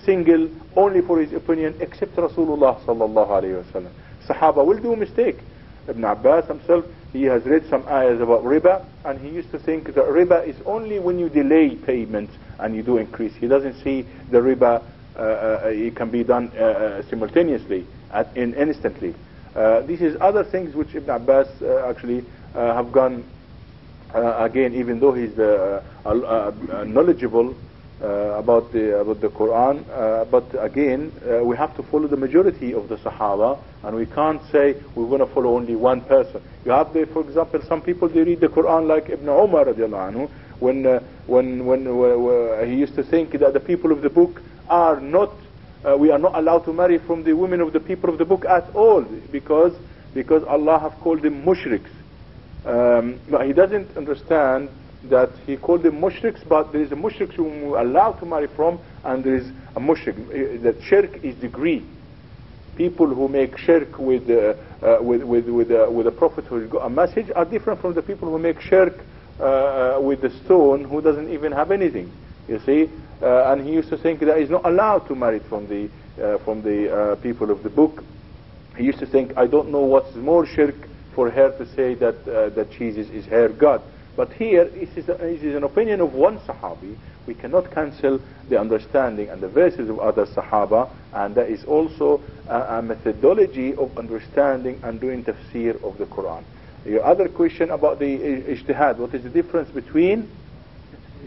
single only for his opinion except Rasulullah sallallahu alayhi wa sallam. Sahaba will do mistake. Ibn Abbas himself, he has read some ayahs about riba, and he used to think that riba is only when you delay payment and you do increase. He doesn't see the riba, uh, uh, it can be done uh, uh simultaneously, at, in instantly. Uh, this is other things which Ibn Abbas uh, actually have gone, again, even though he's knowledgeable, uh, about the about the Quran. Uh, but again, uh, we have to follow the majority of the Sahaba, and we can't say we're going to follow only one person. You have, the, for example, some people they read the Quran like Ibn Umar anhu, when uh, when when uh, he used to think that the people of the book are not. Uh, we are not allowed to marry from the women of the people of the book at all because because Allah have called them mushriks. Um, but he doesn't understand that he called them mushriks, but there is a mushrik whom we are allowed to marry from, and there is a mushrik. Uh, that shirk is degree. People who make shirk with, uh, uh, with, with, with, uh, with a prophet who got a message are different from the people who make shirk uh, uh, with the stone who doesn't even have anything. You see? and he used to think that he's not allowed to marry from the, from the people of the book. He used to think, I don't know what's more shirk for her to say that, that Jesus is her God. But here, it is, it is an opinion of one Sahabi. We cannot cancel the understanding and the verses of other Sahaba, and that is also a, a methodology of understanding and doing tafsir of the Quran. Your other question about the ijtihad, what is the difference between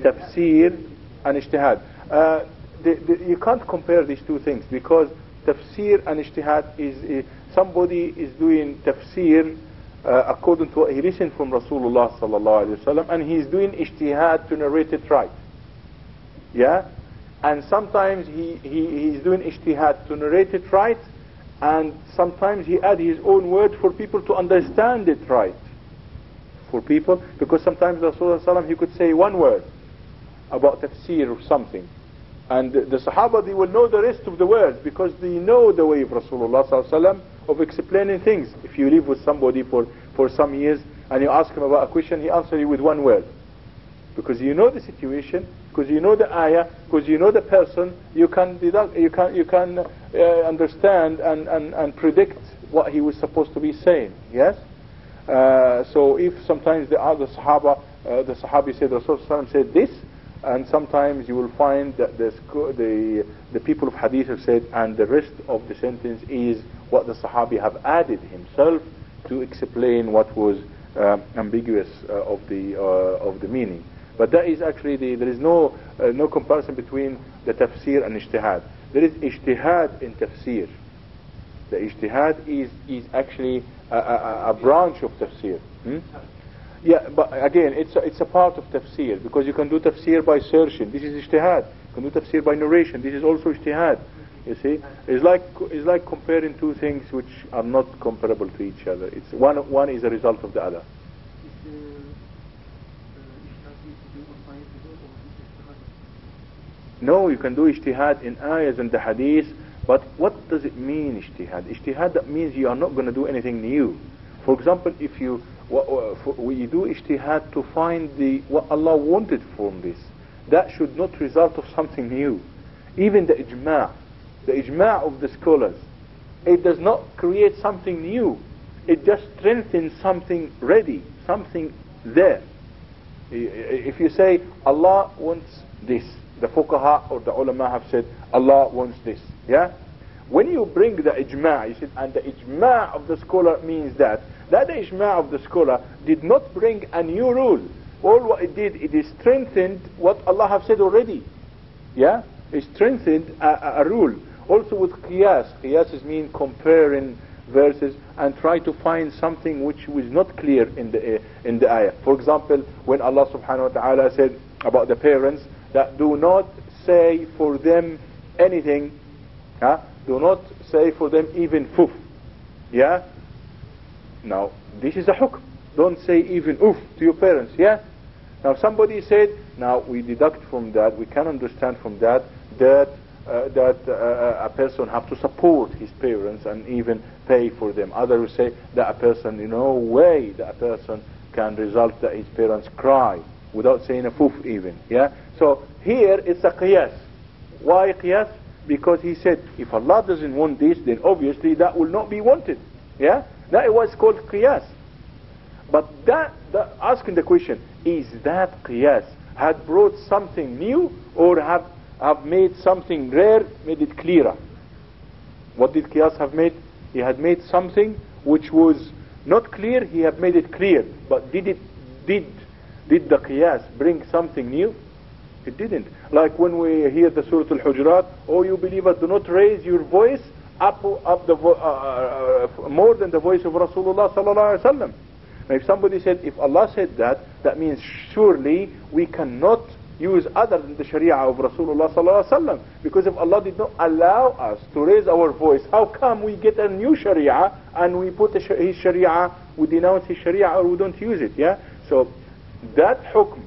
tafsir and ijtihad? Uh, the, the, you can't compare these two things because tafsir and ijtihad is, uh, somebody is doing tafsir uh, according to what he listened from Rasulullah sallallahu alaihi wasallam, and he's doing ijtihad to narrate it right. Yeah, and sometimes he, he he's doing ijtihad to narrate it right, and sometimes he add his own word for people to understand it right. For people, because sometimes Rasulullah sallam he could say one word about tafsir or something, and the, Sahaba they will know the rest of the words because they know the way of Rasulullah sallallahu of explaining things. If you live with somebody for, for some years and you ask him about a question, he answers you with one word. Because you know the situation, because you know the ayah, because you know the person, you can deduct, you can, you can uh, understand and, and, and predict what he was supposed to be saying. Yes? Uh, so if sometimes the other Sahaba, uh, the Sahabi said, Rasulullah said this, and sometimes you will find that the, the, the people of Hadith have said, and the rest of the sentence is what the Sahabi have added himself to explain what was uh, ambiguous uh, of the uh, of the meaning. But that is actually the, there is no uh, no comparison between the tafsir and ijtihad. There is ijtihad in tafsir. The ijtihad is is actually a, a, a branch of tafsir. Hmm? Yeah, but again, it's a, it's a part of tafsir because you can do tafsir by searching. This is ijtihad. You can do tafsir by narration. This is also ijtihad. You see, it's like it's like comparing two things which are not comparable to each other. It's one one is a result of the other. No, you can do ijtihad in ayahs and the hadith, but what does it mean ijtihad? Ijtihad that means you are not going to do anything new. For example, if you we do ijtihad to find the what Allah wanted from this, that should not result of something new. Even the ijma', the ijma' of the scholars, it does not create something new. It just strengthens something ready, something there. If you say Allah wants this, the fuqaha or the ulama have said Allah wants this, yeah? When you bring the ijma', you said, and the ijma' of the scholar means that, that the ijma' of the scholar did not bring a new rule. All what it did, it strengthened what Allah have said already. Yeah? It strengthened a, a, a rule. Also with qiyas, qiyas mean comparing verses and try to find something which was not clear in the uh, in the ayah. For example, when Allah subhanahu wa ta'ala said about the parents that do not say for them anything, huh? Do not say for them even fuf. Yeah? Now, this is a hukm. Don't say even oof to your parents, yeah? Now somebody said, now we deduct from that, we can understand from that, that uh, that uh, a person have to support his parents and even pay for them. Others say that a person, in no way that a person can result that his parents cry without saying a foof even. Yeah. So here it's a qiyas. Why qiyas? Because he said, if Allah doesn't want this, then obviously that will not be wanted. Yeah. That was called qiyas. But that, that asking the question, is that qiyas had brought something new or have have made something rare, made it clearer. What did Qiyas have made? He had made something which was not clear, he had made it clear. But did it did did the Qiyas bring something new? It didn't. Like when we hear the Surah Al-Hujurat, oh you believers, do not raise your voice up, up the vo- uh, uh, more than the voice of Rasulullah sallallahu alaihi wasallam. Now if somebody said, if Allah said that, that means surely we cannot use other than the Sharia of Rasulullah sallallahu alaihi wasallam. Because if Allah did not allow us to raise our voice, how come we get a new Sharia and we put his Sharia, we denounce his Sharia or we don't use it? Yeah. So that hukm,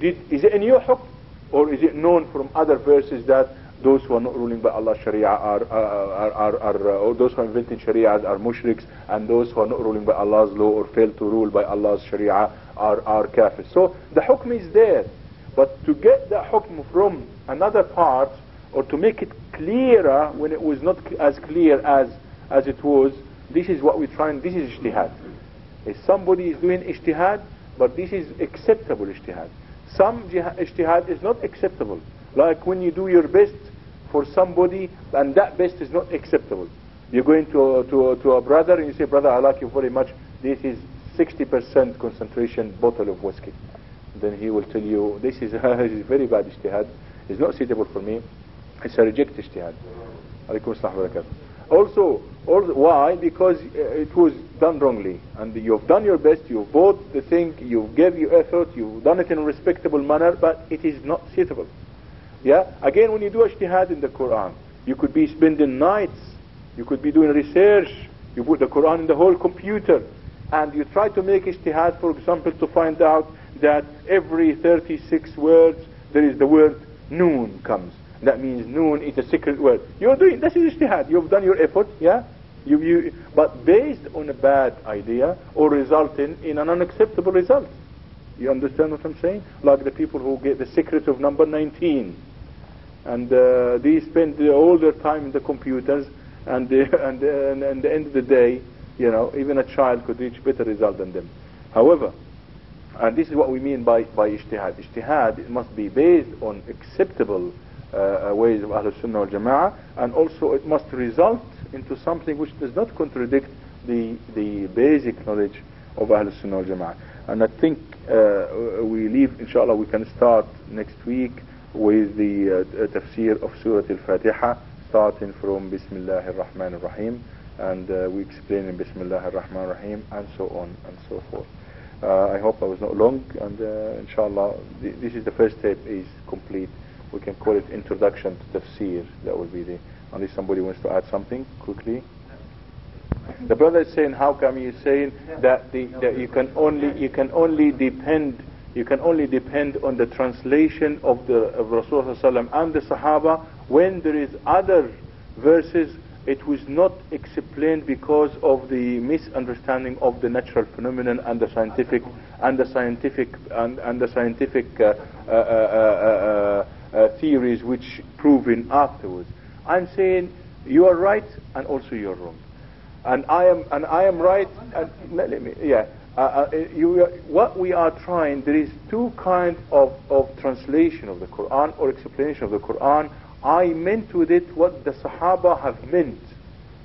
did, is it a new hukm or is it known from other verses that those who are not ruling by Allah's Sharia are, are, are, are, uh, or those who are inventing Sharia are mushriks, and those who are not ruling by Allah's law or fail to rule by Allah's Sharia are, are kafirs. So the hukm is there. But to get the hukm from another part, or to make it clearer when it was not as clear as, as it was, this is what we try and this is ijtihad. If somebody is doing ijtihad, but this is acceptable ijtihad. Some ijtihad is not acceptable. Like when you do your best for somebody and that best is not acceptable. You're going to, to, to a brother and you say, brother, I like you very much. This is 60% concentration bottle of whiskey then he will tell you this is, is very bad ijtihad it's not suitable for me it's a reject ijtihad also, also why because uh, it was done wrongly and you've done your best you've bought the thing you gave your effort you've done it in a respectable manner but it is not suitable yeah again when you do ijtihad in the Quran you could be spending nights you could be doing research you put the Quran in the whole computer and you try to make ijtihad for example to find out that every 36 words there is the word noon comes. That means noon is a secret word. You're doing, this is ijtihad. You've done your effort, yeah? You, you, but based on a bad idea or resulting in an unacceptable result. You understand what I'm saying? Like the people who get the secret of number 19. And uh, they spend all their time in the computers and, uh, and, and at the end of the day, you know, even a child could reach better result than them. However, and this is what we mean by, by ijtihad. Ijtihad it must be based on acceptable uh, uh ways of Ahlul Sunnah wal Jama'ah and also it must result into something which does not contradict the, the basic knowledge of Ahlul Sunnah Jama'ah. And I think uh, we leave, inshallah, we can start next week with the uh, tafsir of Surah Al-Fatiha starting from Bismillah ar-Rahman ar-Rahim and uh, we explain in Bismillah ar-Rahman ar-Rahim and so on and so forth. Uh, I hope I was not long, and uh, inshallah, th this is the first step is complete. We can call it introduction to tafsir. That will be the. Unless somebody wants to add something quickly. The brother is saying, how come you saying that, the, that you can only you can only depend you can only depend on the translation of the of Rasulullah and the Sahaba when there is other verses it was not explained because of the misunderstanding of the natural phenomenon and the scientific and the scientific and, and the scientific uh, uh, uh, uh theories which proven afterwards. I'm saying you are right and also you're wrong, and I am and I am right. And let, let me yeah. Uh, uh, you, what we are trying, there is two kinds of, of translation of the Quran or explanation of the Quran I meant with it what the Sahaba have meant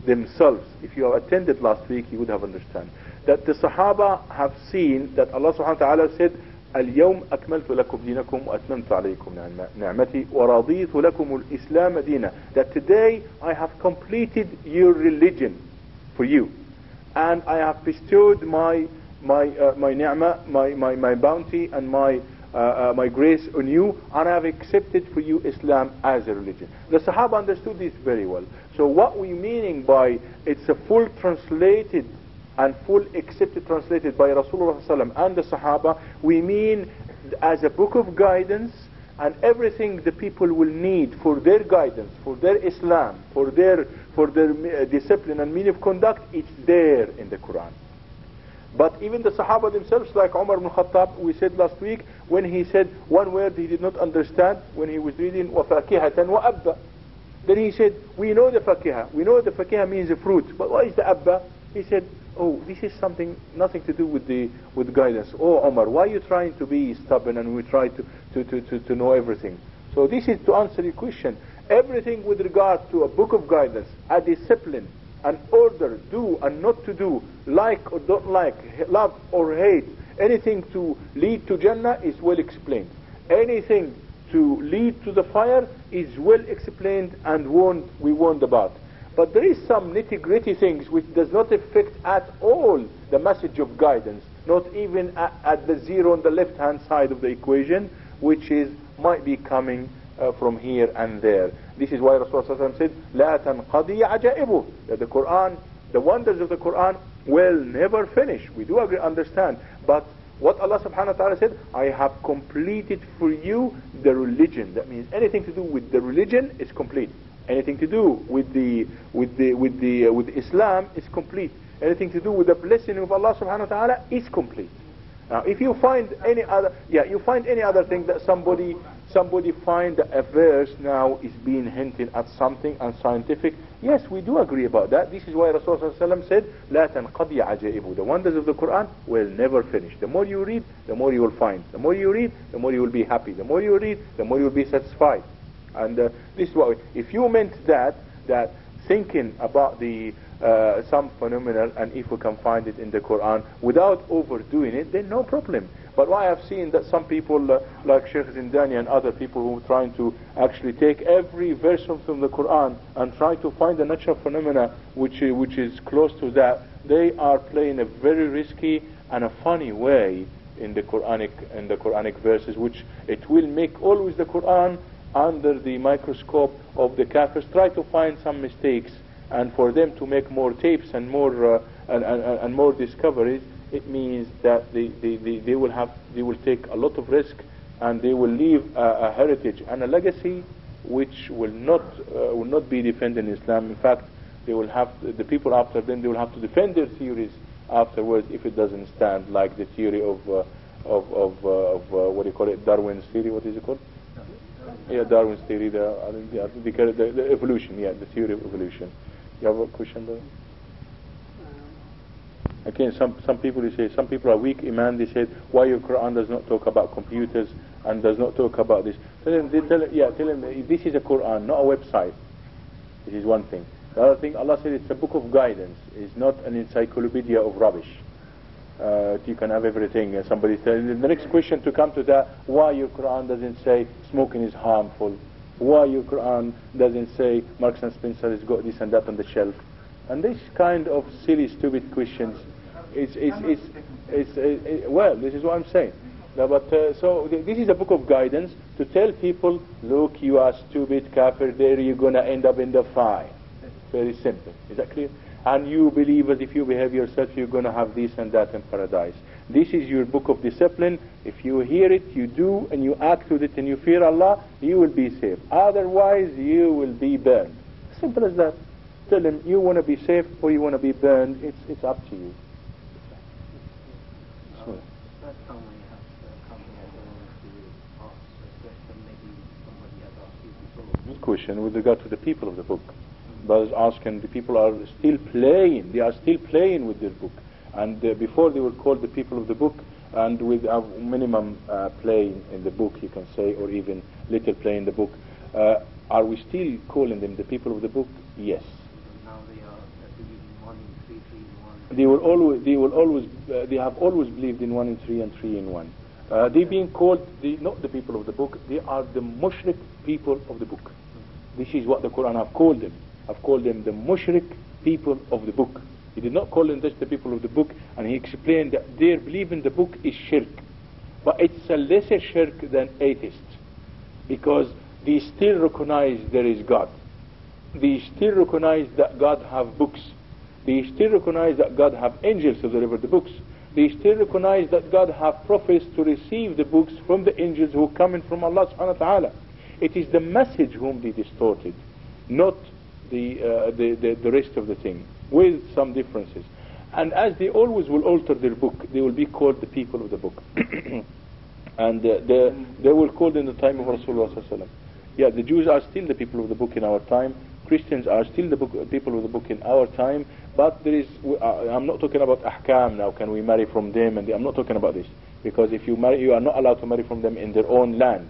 themselves. If you have attended last week, you would have understood. That the Sahaba have seen that Allah subhanahu wa ta'ala said, اليوم أكملت لكم دينكم وأتممت عليكم نعمتي ورضيت لكم الإسلام دينا that today I have completed your religion for you and I have bestowed my my uh, my ni'mah my, my my bounty and my uh, uh, my grace on you, and I have accepted for you Islam as a religion. The Sahaba understood this very well. So what we meaning by it's a full translated and full accepted translated by Rasulullah and the Sahaba, we mean as a book of guidance and everything the people will need for their guidance, for their Islam, for their for their uh, discipline and meaning of conduct, it's there in the Quran. But even the Sahaba themselves, like Umar ibn Khattab, we said last week, when he said one word he did not understand, when he was reading وَفَاكِهَةً وَأَبَّا Then he said, we know the fakihah, we know the fakihah means a fruit, but what is the abba? He said, oh, this is something, nothing to do with the with guidance. Oh, Omar, why are you trying to be stubborn and we try to, to, to, to, to know everything? So this is to answer your question. Everything with regard to a book of guidance, a discipline, an order, do and not to do, like or don't like, love or hate, anything to lead to Jannah is well explained. Anything to lead to the fire is well explained and warned, we warned about. But there is some nitty-gritty things which does not affect at all the message of guidance, not even at, at the zero on the left-hand side of the equation, which is might be coming uh, from here and there. This is why Rasulullah said, "La tanqadi ajaibu." That the Quran, the wonders of the Quran, will never finish. We do agree, understand, but what Allah subhanahu wa ta'ala said, I have completed for you the religion. That means anything to do with the religion is complete. Anything to do with the with the with the uh, with Islam is complete. Anything to do with the blessing of Allah subhanahu wa taala is complete. Now, if you find any other, yeah, you find any other thing that somebody somebody find a verse now is being hinting at something unscientific, yes, we do agree about that. This is why Rasulullah said, "La tanqadi ajaibu." The wonders of the Quran will never finish. The more you read, the more you will find. The more you read, the more you will be happy. The more you read, the more you will be satisfied. And uh, this is what, we, if you meant that, that thinking about the uh, some phenomenon and if we can find it in the Quran without overdoing it, then no problem. But what I have seen that some people uh, like Sheikh Zindani and other people who are trying to actually take every verse from the Quran and try to find a natural phenomena which, uh, which is close to that, they are playing a very risky and a funny way in the Quranic in the Quranic verses, which it will make always the Quran under the microscope of the Kafirs, try to find some mistakes, and for them to make more tapes and more uh, and, and, and, more discoveries, it means that they, they, they, they, will have they will take a lot of risk, and they will leave a, a heritage and a legacy which will not uh, will not be defended in Islam. In fact, they will have to, the people after them they will have to defend their theories afterwards if it doesn't stand, like the theory of uh, of of, uh, of uh, what do you call it, Darwin's theory. What is it called? Yeah, Darwin's theory, the, the, the, the, evolution, yeah, the theory of evolution. You have a question there? Um, again, some, some people you say, some people are weak iman, they say, why your Quran does not talk about computers and does not talk about this. Tell them, they tell, yeah, tell them, this is a Quran, not a website. This is one thing. The other thing, Allah said it's a book of guidance. It's not an encyclopedia of rubbish uh, you can have everything. Uh, somebody said, the next question to come to that, why your Quran doesn't say smoking is harmful? Why your Quran doesn't say Marks and Spencer has got this and that on the shelf? And this kind of silly, stupid questions, it's, it's, it's, it's, well, this is what I'm saying. But uh, so th this is a book of guidance to tell people, look, you are stupid, kafir, there you're going to end up in the fire. Very simple. Is that clear? And you believers, if you behave yourself, you're going to have this and that in paradise. This is your book of discipline. If you hear it, you do, and you act with it, and you fear Allah, you will be safe. Otherwise, you will be burned. Simple as that. Tell him, you want to be safe or you want to be burned. It's, it's up to you. Good question with regard to the people of the book brothers asking, the people are still playing, they are still playing with their book. And uh, before they were called the people of the book, and with a minimum uh, play in the book, you can say, or even little play in the book, uh, are we still calling them the people of the book? Yes. Now they are one in three, three in one. They will always, they will always, uh, they have always believed in one in three and three in one. Uh, they being called the, not the people of the book, they are the mushrik people of the book. This is what the Quran have called them. I've called them the mushrik people of the book. He did not call them just the people of the book, and he explained that their belief in the book is shirk. But it's a lesser shirk than atheists, because they still recognize there is God. They still recognize that God have books. They still recognize that God have angels to deliver the books. They still recognize that God have prophets to receive the books from the angels who are coming from Allah subhanahu wa ta'ala. It is the message whom they distorted, not the, uh, the, the, the, rest of the thing, with some differences. And as they always will alter their book, they will be called the people of the book. and uh, the, they will called in the time of Rasulullah Yeah, the Jews are still the people of the book in our time. Christians are still the book, people of the book in our time. But there is, uh, I'm not talking about ahkam now, can we marry from them? And I'm not talking about this. Because if you marry, you are not allowed to marry from them in their own land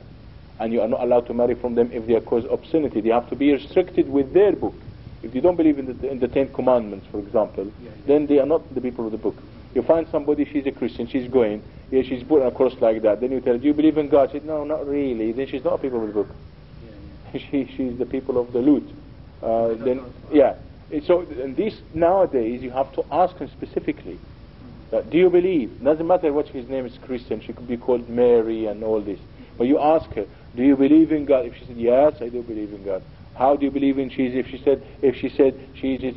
and you are not allowed to marry from them if they cause obscenity. They have to be restricted with their book. If they don't believe in the, in the Ten Commandments, for example, yeah, yeah. then they are not the people of the book. You find somebody, she's a Christian, she's going, yeah, she's put on a cross like that. Then you tell her, do you believe in God? She said, no, not really. Then she's not a people of the book. Yeah, she, she's the people of the loot. Uh, then, yeah. So and this nowadays you have to ask them specifically. That, do you believe? Doesn't matter what his name is Christian. She could be called Mary and all this. But you ask her, do you believe in God? If she said yes, I do believe in God. How do you believe in Jesus? If she said, if she said Jesus